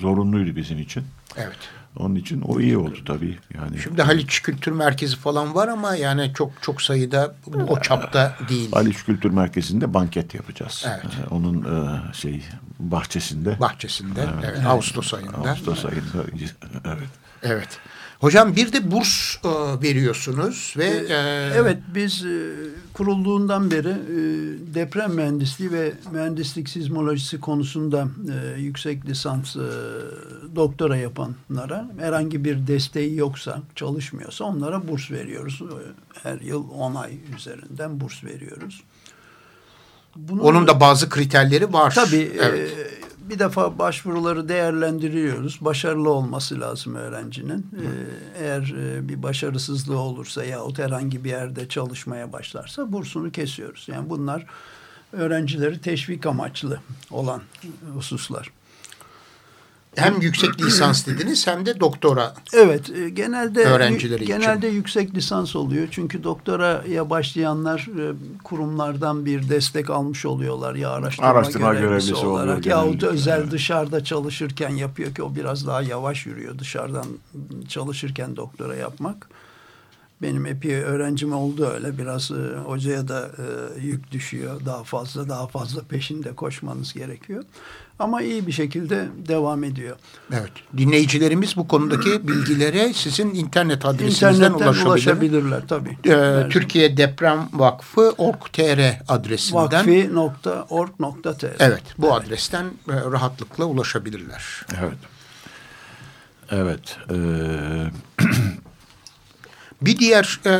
zorunluydu bizim için. Evet. Onun için o iyi oldu tabii. Yani Şimdi Haliç Kültür Merkezi falan var ama yani çok çok sayıda o çapta değil. Haliç Kültür Merkezi'nde banket yapacağız. Evet. E, Onun e, şey bahçesinde. Bahçesinde. Evet. Ağustos ayında. Ağustos ayında. Evet. Evet. Hocam bir de burs e, veriyorsunuz ve Ee, e, Evet biz e, kurulduğundan beri e, deprem mühendisliği ve mühendislik sismolojisi konusunda e, yüksek lisans e, doktora yapanlara herhangi bir desteği yoksa çalışmıyorsa onlara burs veriyoruz. E, Her yıl 10 ay üzerinden burs veriyoruz. Bunu- onun da bazı kriterleri var. Tabii Evet. e, bir defa başvuruları değerlendiriyoruz. Başarılı olması lazım öğrencinin. E, eğer e, bir başarısızlığı olursa yahut herhangi bir yerde çalışmaya başlarsa bursunu kesiyoruz. Yani bunlar öğrencileri teşvik amaçlı olan hususlar. Hem yüksek lisans dediniz hem de doktora. Evet, e, genelde Öğrencileri için. genelde yüksek lisans oluyor. Çünkü doktoraya başlayanlar e, kurumlardan bir destek almış oluyorlar ya araştırma, Araştırma görevlisi, görevlisi olarak yahut özel evet. dışarıda çalışırken yapıyor ki o biraz daha yavaş yürüyor dışarıdan çalışırken doktora yapmak. Benim epey öğrencim oldu öyle. Biraz e, hocaya da e, yük düşüyor. Daha fazla daha fazla peşinde koşmanız gerekiyor. Ama iyi bir şekilde devam ediyor. Evet. Dinleyicilerimiz bu konudaki bilgilere sizin internet adresinizden İnternetten ulaşabilir. ulaşabilirler tabii. Ee, Evet. Türkiye Deprem Vakfı org.tr adresinden. Vakfi.org.tr Evet. Bu adresten e, rahatlıkla ulaşabilirler. Evet. Evet. eee, Bir diğer e,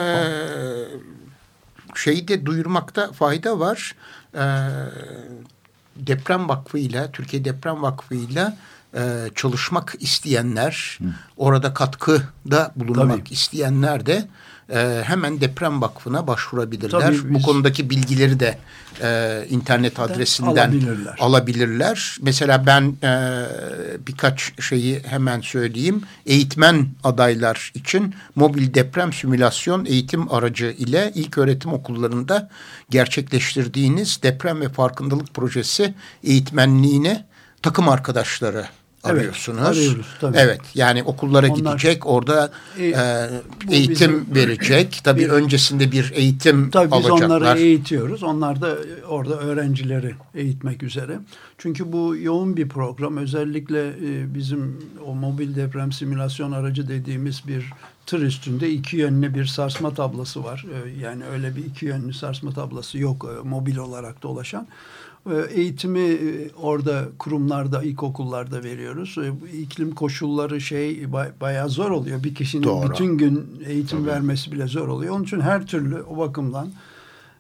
şeyi de duyurmakta fayda var. E, Deprem Vakfı ile Türkiye Deprem Vakfı ile e, çalışmak isteyenler, orada katkıda bulunmak Tabii. isteyenler de e, hemen Deprem Vakfı'na başvurabilirler. Tabii Bu konudaki bilgileri de e, internet adresinden alabilirler. alabilirler. Mesela ben e, birkaç şeyi hemen söyleyeyim. Eğitmen adaylar için mobil deprem simülasyon eğitim aracı ile ilk öğretim okullarında gerçekleştirdiğiniz deprem ve farkındalık projesi eğitmenliğine takım arkadaşları arıyorsunuz. arıyoruz, tabii. Evet yani okullara Onlar- gidecek orada E, e, eğitim bizim- verecek. Tabii Bir- öncesinde bir eğitim Tabii biz alacaklar. onları eğitiyoruz. Onlar da orada öğrencileri eğitmek üzere. Çünkü bu yoğun bir program. Özellikle e, bizim o mobil deprem simülasyon aracı dediğimiz bir tır üstünde iki yönlü bir sarsma tablası var. E, Yani öyle bir iki yönlü sarsma tablası yok e, mobil olarak dolaşan. E, Eğitimi e, orada kurumlarda, ilkokullarda veriyoruz. E, bu İklim koşulları şey bay- bayağı zor oluyor. Bir kişinin Doğru. bütün gün eğitim vermesi bile zor oluyor. Onun için her türlü o bakımdan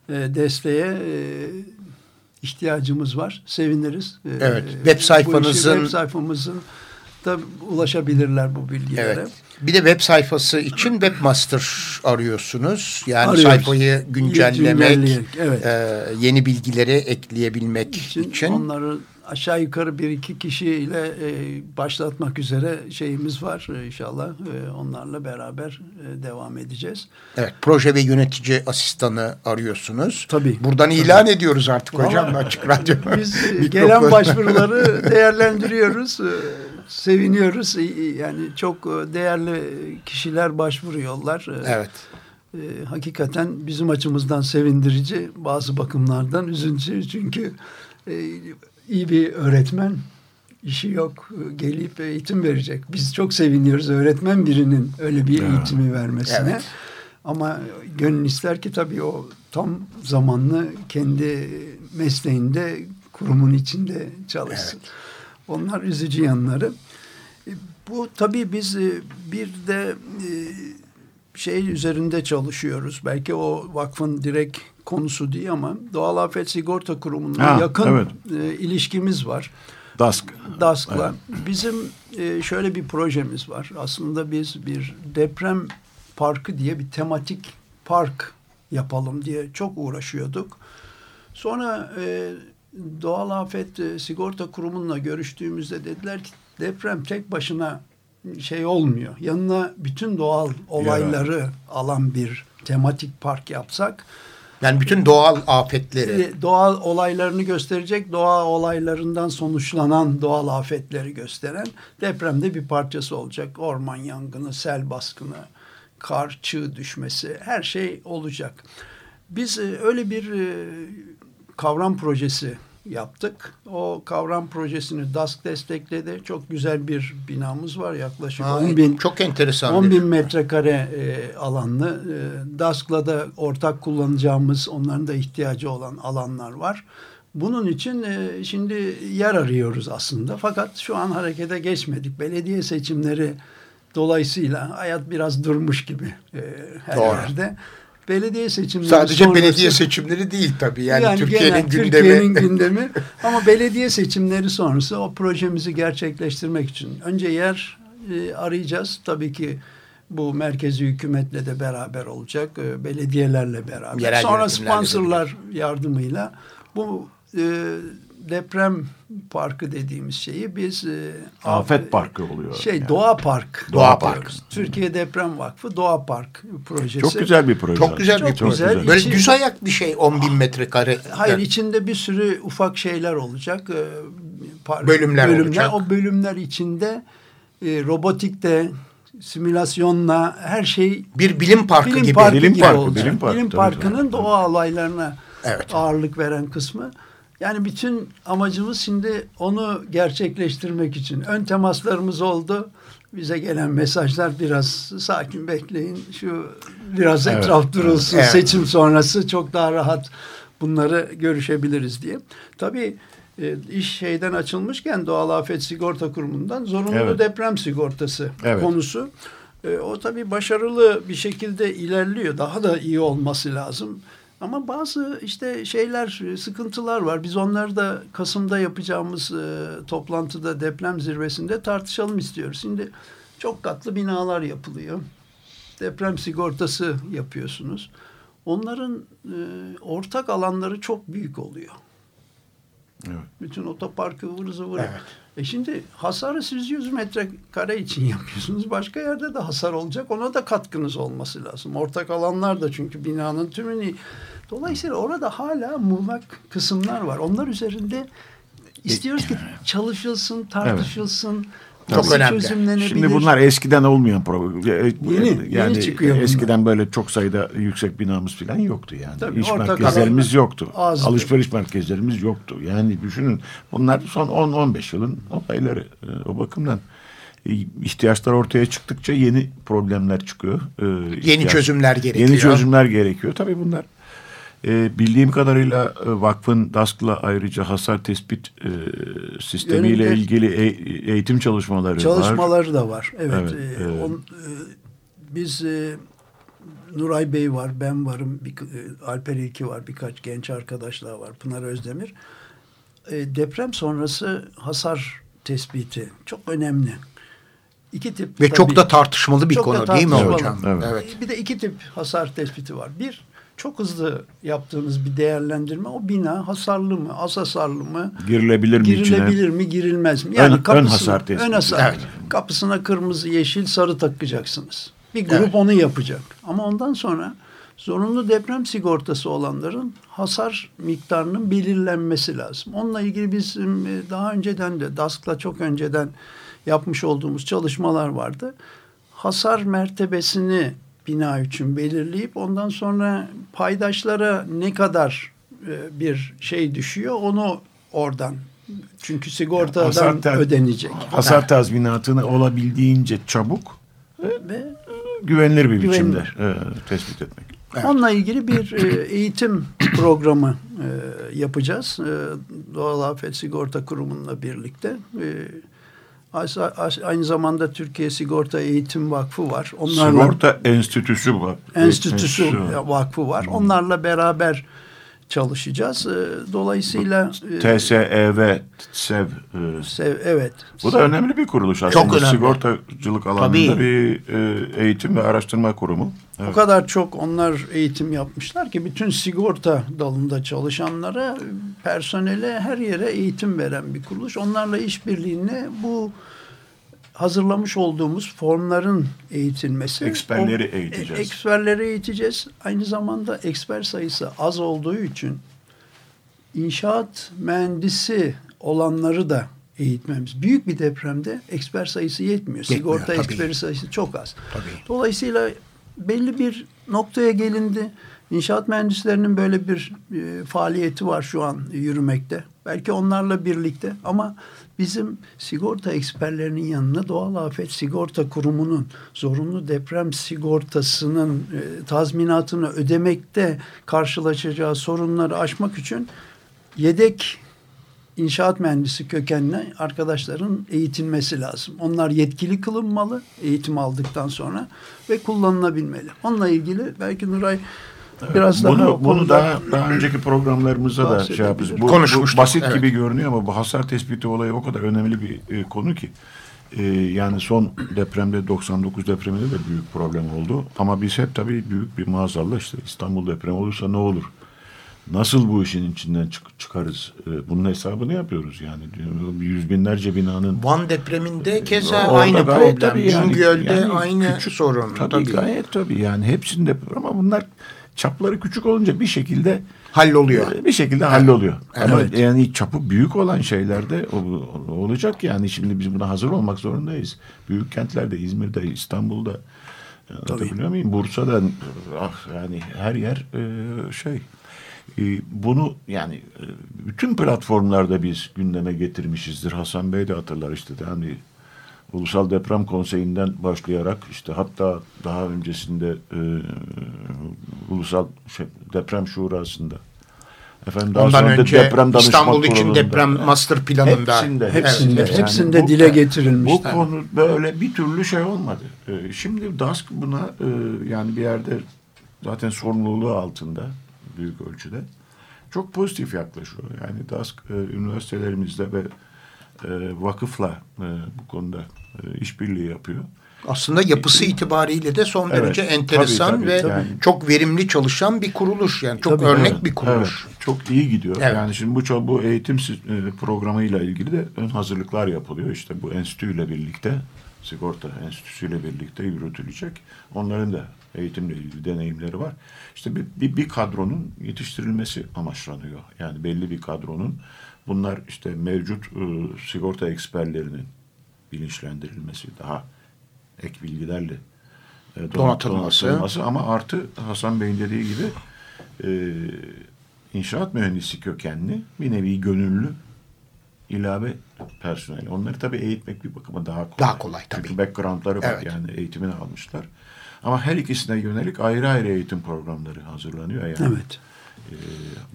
e, desteğe e, ihtiyacımız var. Seviniriz. Evet, bu web işi sayfanızın- web sayfamızın da ulaşabilirler bu bilgilere. Evet. Bir de web sayfası için webmaster arıyorsunuz. Yani Arıyoruz. sayfayı güncellemek, evet. e, yeni bilgileri ekleyebilmek için, için. onları aşağı yukarı bir iki kişiyle e, başlatmak üzere şeyimiz var e, inşallah. E, onlarla beraber e, devam edeceğiz. Evet, proje ve yönetici asistanı arıyorsunuz. Tabii. Buradan ilan ediyoruz artık hocam Vallahi açık radyo. Biz gelen başvuruları değerlendiriyoruz. Seviniyoruz. Yani çok e, değerli kişiler başvuruyorlar. E, Evet. e, hakikaten bizim açımızdan sevindirici bazı bakımlardan üzüntü çünkü e, iyi bir öğretmen işi yok e, gelip eğitim verecek. Biz çok seviniyoruz öğretmen birinin öyle bir Evet. eğitimi vermesine. Evet. Ama gönül ister ki tabii o tam zamanlı kendi mesleğinde kurumun içinde çalışsın. Onlar üzücü yanları. E, Bu tabii biz e, bir de e, şey üzerinde çalışıyoruz. Belki o vakfın direkt konusu değil ama Doğal Afet Sigorta Kurumu'na yakın evet. ilişkimiz var. DASK. DASK'la. Bizim e, şöyle bir projemiz var. Aslında biz bir deprem parkı diye bir tematik park yapalım diye çok uğraşıyorduk. Sonra e, Doğal Afet e, Sigorta Kurumu'nla görüştüğümüzde dediler ki deprem tek başına şey olmuyor. Yanına bütün doğal olayları alan bir tematik park yapsak Yani bütün doğal afetleri. e, doğal olaylarını gösterecek, doğa olaylarından sonuçlanan doğal afetleri gösteren depremde bir parçası olacak. Orman yangını, sel baskını, kar, çığ düşmesi her şey olacak. Biz e, öyle bir kavram projesi yaptık. O kavram projesini DASK destekledi. Çok güzel bir binamız var. Yaklaşık Aa, 10 bin, çok enteresan 10 bir- bin metrekare e, alanlı. E, DASK'la da ortak kullanacağımız, onların da ihtiyacı olan alanlar var. Bunun için e, şimdi yer arıyoruz aslında. Fakat şu an harekete geçmedik. Belediye seçimleri dolayısıyla hayat biraz durmuş gibi e, her Doğru. yerde. Belediye seçimleri Sadece sonrası- belediye seçimleri değil tabii. Yani, yani Türkiye'nin gündemi. Türkiye'nin gündemi. Ama belediye seçimleri sonrası o projemizi gerçekleştirmek için önce yer e, arayacağız. Tabii ki bu merkezi hükümetle de beraber olacak. e, belediyelerle beraber. Yerel Sonra sponsorlar yardımıyla bu e, deprem parkı dediğimiz şeyi biz e, Afet Parkı oluyor. Şey yani. Doğa Park. Doğa. Parkı. Türkiye Deprem Vakfı Doğa Park projesi. Çok güzel bir proje. Çok güzel bir Çok proje. güzel. Böyle düz ayak bir şey 10 bin metrekare. Hayır Yani içinde bir sürü ufak şeyler olacak. Ee, par- Bölümler olacak. O bölümler içinde e, robotikte, simülasyonla her şey bir bilim parkı bilim gibi. parkı Bilim gibi parkı, olacak. bilim parkı, tabii, parkının doğa olaylarına Evet. ağırlık veren kısmı. Yani bütün amacımız şimdi onu gerçekleştirmek için. Ön temaslarımız oldu. Bize gelen mesajlar biraz sakin bekleyin. Şu biraz Evet. etraf durulsun. Evet. Seçim sonrası çok daha rahat bunları görüşebiliriz diye. Tabii e, iş şeyden açılmışken Doğal Afet Sigorta Kurumu'ndan zorunlu Evet. deprem sigortası Evet. konusu. E, o tabii başarılı bir şekilde ilerliyor. Daha da iyi olması lazım. Ama bazı işte şeyler, e, sıkıntılar var. Biz onları da Kasım'da yapacağımız e, toplantıda deprem zirvesinde tartışalım istiyoruz. Şimdi çok katlı binalar yapılıyor. Deprem sigortası yapıyorsunuz. Onların e, ortak alanları çok büyük oluyor. Evet. Bütün otoparkı ıvır zıvır. Evet. E şimdi hasarı siz 100 metrekare için yapıyorsunuz. Başka yerde de hasar olacak. Ona da katkınız olması lazım. Ortak alanlar da çünkü binanın tümünü. Dolayısıyla orada hala muğlak kısımlar var. Onlar üzerinde istiyoruz ki çalışılsın, tartışılsın. Çok nasıl önemli. çözümlenebilir? Şimdi bunlar eskiden olmayan problem. Yeni, yeni yani çıkıyor bunlar. eskiden böyle çok sayıda yüksek binamız falan yoktu yani. Tabii, İş merkezlerimiz yoktu. azdı. Alışveriş merkezlerimiz yoktu. Yani düşünün bunlar son 10-15 yılın olayları. Ee, O bakımdan e, ihtiyaçlar ortaya çıktıkça yeni problemler çıkıyor. Ee, Yeni ihtiyaç- çözümler gerekiyor. Yeni çözümler gerekiyor. Tabii bunlar e, bildiğim kadarıyla e, vakfın DASK'la ayrıca hasar tespit e, sistemiyle Yönünde- ilgili e- eğitim çalışmaları var. Çalışmaları da var. Evet. Evet, e, evet. on- e, biz e, Nuray Bey var, ben varım, bir, e, Alper İlki var, birkaç genç arkadaşlar var, Pınar Özdemir. E, deprem sonrası hasar tespiti çok önemli. İki tip Ve tabii- çok da tartışmalı bir konu değil mi hocam? Evet. evet. Bir de iki tip hasar tespiti var. Bir, çok hızlı yaptığınız bir değerlendirme. O bina hasarlı mı, az hasarlı mı? Girilebilir mi Girilebilir içine? mi, girilmez mi? Ön- ön hasar tespiti. Ön hasar. Evet. Kapısına kırmızı, yeşil, sarı takacaksınız. Bir grup Evet. onu yapacak. Ama ondan sonra zorunlu deprem sigortası olanların hasar miktarının belirlenmesi lazım. Onunla ilgili bizim e, daha önceden de DASK'la çok önceden yapmış olduğumuz çalışmalar vardı. Hasar mertebesini bina için belirleyip ondan sonra paydaşlara ne kadar e, bir şey düşüyor onu oradan çünkü sigortadan Hasar ter- ödenecek. Hasar tazminatını olabildiğince çabuk Ve güvenilir bir Güvenilir. biçimde e, tespit etmek. Onunla ilgili bir e, eğitim programı e, yapacağız. E, Doğal Afet Sigorta Kurumu'nla birlikte. E, aynı zamanda Türkiye Sigorta Eğitim Vakfı var. Onlarla Sigorta enstitüsü var. Enstitüsü Vakfı var. Onlarla beraber çalışacağız. E, dolayısıyla e, TSEV, SEV. e, sev- evet. bu da önemli bir kuruluş aslında. Çok önemli. Sigortacılık alanında Tabii. bir e, eğitim ve araştırma kurumu. O Evet. kadar çok onlar eğitim yapmışlar ki bütün sigorta dalında çalışanlara, personele her yere eğitim veren bir kuruluş. Onlarla işbirliğine bu hazırlamış olduğumuz formların eğitilmesi. Eksperleri O- eğiteceğiz. e- Eksperleri eğiteceğiz. Aynı zamanda eksper sayısı az olduğu için inşaat mühendisi olanları da eğitmemiz. Büyük bir depremde eksper sayısı yetmiyor. Yetmiyor, Sigorta tabii. eksperi sayısı çok az. Tabii. Dolayısıyla belli bir noktaya gelindi. İnşaat mühendislerinin böyle bir e, faaliyeti var şu an yürümekte. Belki onlarla birlikte ama bizim sigorta eksperlerinin yanına doğal afet sigorta kurumunun zorunlu deprem sigortasının e, tazminatını ödemekte karşılaşacağı sorunları aşmak için yedek inşaat mühendisi kökenli arkadaşların eğitilmesi lazım. Onlar yetkili kılınmalı eğitim aldıktan sonra ve kullanılabilmeli. Onunla ilgili belki Nuray biraz bunu, daha bunu daha daha önceki programlarımızda da şey yapıyoruz. Bu, bu basit evet. gibi görünüyor ama bu hasar tespiti olayı o kadar önemli bir e, konu ki. E, yani son depremde 99 depreminde de büyük problem oldu. Ama biz hep tabii büyük bir maazallah işte İstanbul depremi olursa ne olur? Nasıl bu işin içinden çık- çıkarız? E, bunun hesabını yapıyoruz yani. Yüz binlerce binanın Van depreminde keza Orada aynı problem. tabii yani- Bingöl'de yani aynı küçük- sorun. Tabii, Tabii, gayet tabii yani hepsinde ama bunlar çapları küçük olunca bir şekilde Halloluyor. e, bir şekilde halloluyor. Ama Evet. yani çapı büyük olan şeylerde olacak yani şimdi biz buna hazır olmak zorundayız. Büyük kentlerde İzmir'de, İstanbul'da anlatabiliyor muyum? Bursa'da ah, yani her yer e, şey e, bunu yani e, bütün platformlarda biz gündeme getirmişizdir. Hasan Bey de hatırlar işte yani Ulusal Deprem Konseyi'nden başlayarak işte hatta daha öncesinde e, Ulusal şey, Deprem Şurası'nda efendim daha Ondan sonra önce deprem danışma İstanbul için kurulunda. deprem master planında. Hepsinde, Hepsinde, Evet, hepsinde bu- dile getirilmiş. Bu konu böyle bir türlü şey olmadı. Ee, Şimdi DASK buna e, yani bir yerde zaten sorumluluğu altında büyük ölçüde çok pozitif yaklaşıyor. Yani DASK e, üniversitelerimizde ve e, vakıfla e, bu konuda e, işbirliği yapıyor. Aslında yapısı itibariyle de son Evet, derece enteresan tabii, tabii, ve tabii. çok verimli çalışan bir kuruluş. Yani çok Tabii, örnek Evet, bir kuruluş. evet. çok iyi gidiyor. Evet. Yani şimdi bu bu eğitim e, programıyla ilgili de ön hazırlıklar yapılıyor. İşte bu enstitüyle birlikte sigorta enstitüsüyle birlikte yürütülecek. Onların da eğitimle ilgili deneyimleri var. İşte bir, bir, bir kadronun yetiştirilmesi amaçlanıyor. Yani belli bir kadronun bunlar işte mevcut e, sigorta eksperlerinin bilinçlendirilmesi daha ek bilgilerle e, donat- Donatılması. donatılması ama artı Hasan Bey'in dediği gibi e, inşaat mühendisi kökenli bir nevi gönüllü ilave personel. Onları tabii eğitmek bir bakıma daha kolay. Daha kolay tabii. Çünkü backgroundları var Evet. yani eğitimini almışlar. Ama her ikisine yönelik ayrı ayrı eğitim programları hazırlanıyor yani. Evet. E,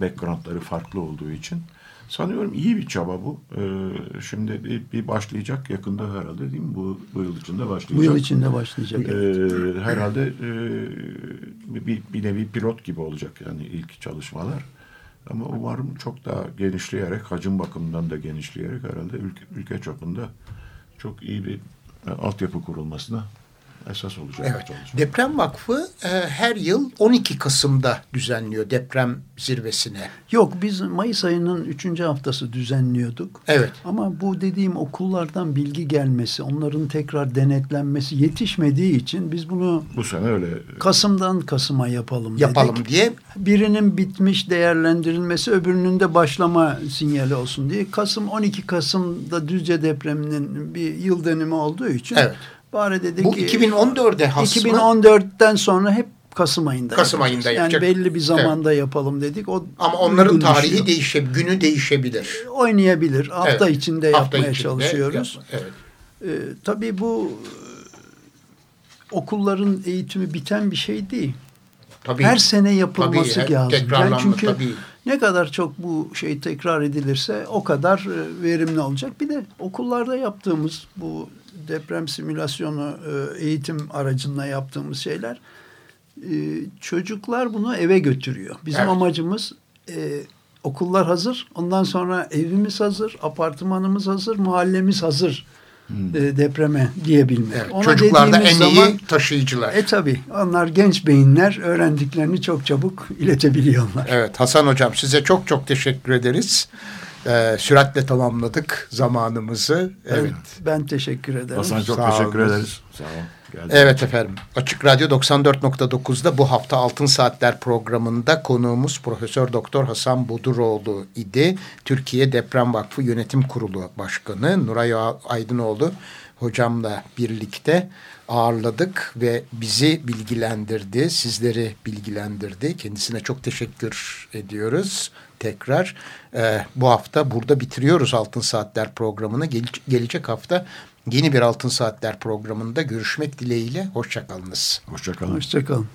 backgroundları farklı olduğu için. Sanıyorum iyi bir çaba bu. E, şimdi bir, bir başlayacak yakında herhalde değil mi? Bu, bu yıl içinde başlayacak. Bu yıl içinde başlayacak. Ee, herhalde e, bir, bir nevi pilot gibi olacak yani ilk çalışmalar. Ama umarım çok daha genişleyerek, hacim bakımından da genişleyerek herhalde ülke, ülke çapında çok iyi bir altyapı kurulmasına esas olacak. Evet. çalışma. Deprem Vakfı e, her yıl 12 Kasım'da düzenliyor deprem zirvesine. Yok biz Mayıs ayının üçüncü haftası düzenliyorduk. Evet. Ama bu dediğim okullardan bilgi gelmesi, onların tekrar denetlenmesi yetişmediği için biz bunu Bu sene öyle Kasım'dan Kasım'a yapalım dedik. Yapalım diye Birinin bitmiş değerlendirilmesi öbürünün de başlama sinyali olsun diye. Kasım 12 Kasım'da Düzce depreminin bir yıl dönümü olduğu için Evet. Bari dedik bu ki 2014'e has mı? 2014'ten sonra hep Kasım ayında Kasım yapacağız. ayında Yani yapacak. belli bir zamanda yapalım dedik. O Ama onların tarihi düşüyor. değişe, günü değişebilir. oynayabilir. Hafta Evet. içinde Hafta yapmaya içinde çalışıyoruz. yapma- Evet. Ee, tabii bu e, okulların eğitimi biten bir şey değil. Tabii. Her sene yapılması Tabii, lazım. Yani çünkü tabii. ne kadar çok bu şey tekrar edilirse o kadar e, verimli olacak. Bir de okullarda yaptığımız bu deprem simülasyonu e, eğitim aracında yaptığımız şeyler e, çocuklar bunu eve götürüyor. Bizim Evet. amacımız e, okullar hazır. Ondan sonra evimiz hazır, apartmanımız hazır, mahallemiz hazır e, depreme diyebilmek. Hmm. Evet, Ona Çocuklar da en dediğimiz iyi zaman- taşıyıcılar. e tabi onlar genç beyinler öğrendiklerini çok çabuk iletebiliyorlar. Evet Hasan Hocam size çok çok teşekkür ederiz. Ee, süratle tamamladık zamanımızı. Evet. Ben teşekkür ederim. Hasan çok Sağ teşekkür olun. ederiz. Sağ ol. Geldin. Evet efendim. Açık Radyo 94.9'da bu hafta Altın Saatler programında konuğumuz Profesör Doktor Hasan Boduroğlu idi. Türkiye Deprem Vakfı Yönetim Kurulu Başkanı Nuray Aydınoğlu hocamla birlikte ağırladık ve bizi bilgilendirdi, sizleri bilgilendirdi. Kendisine çok teşekkür ediyoruz tekrar. Ee, bu hafta burada bitiriyoruz Altın Saatler programını. Gele gelecek hafta yeni bir Altın Saatler programında görüşmek dileğiyle. Hoşçakalınız. Hoşçakalın. Hoşçakalın.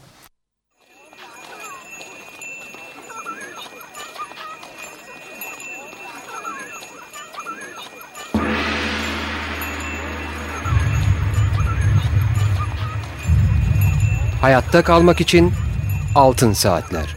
Hayatta kalmak için Altın Saatler.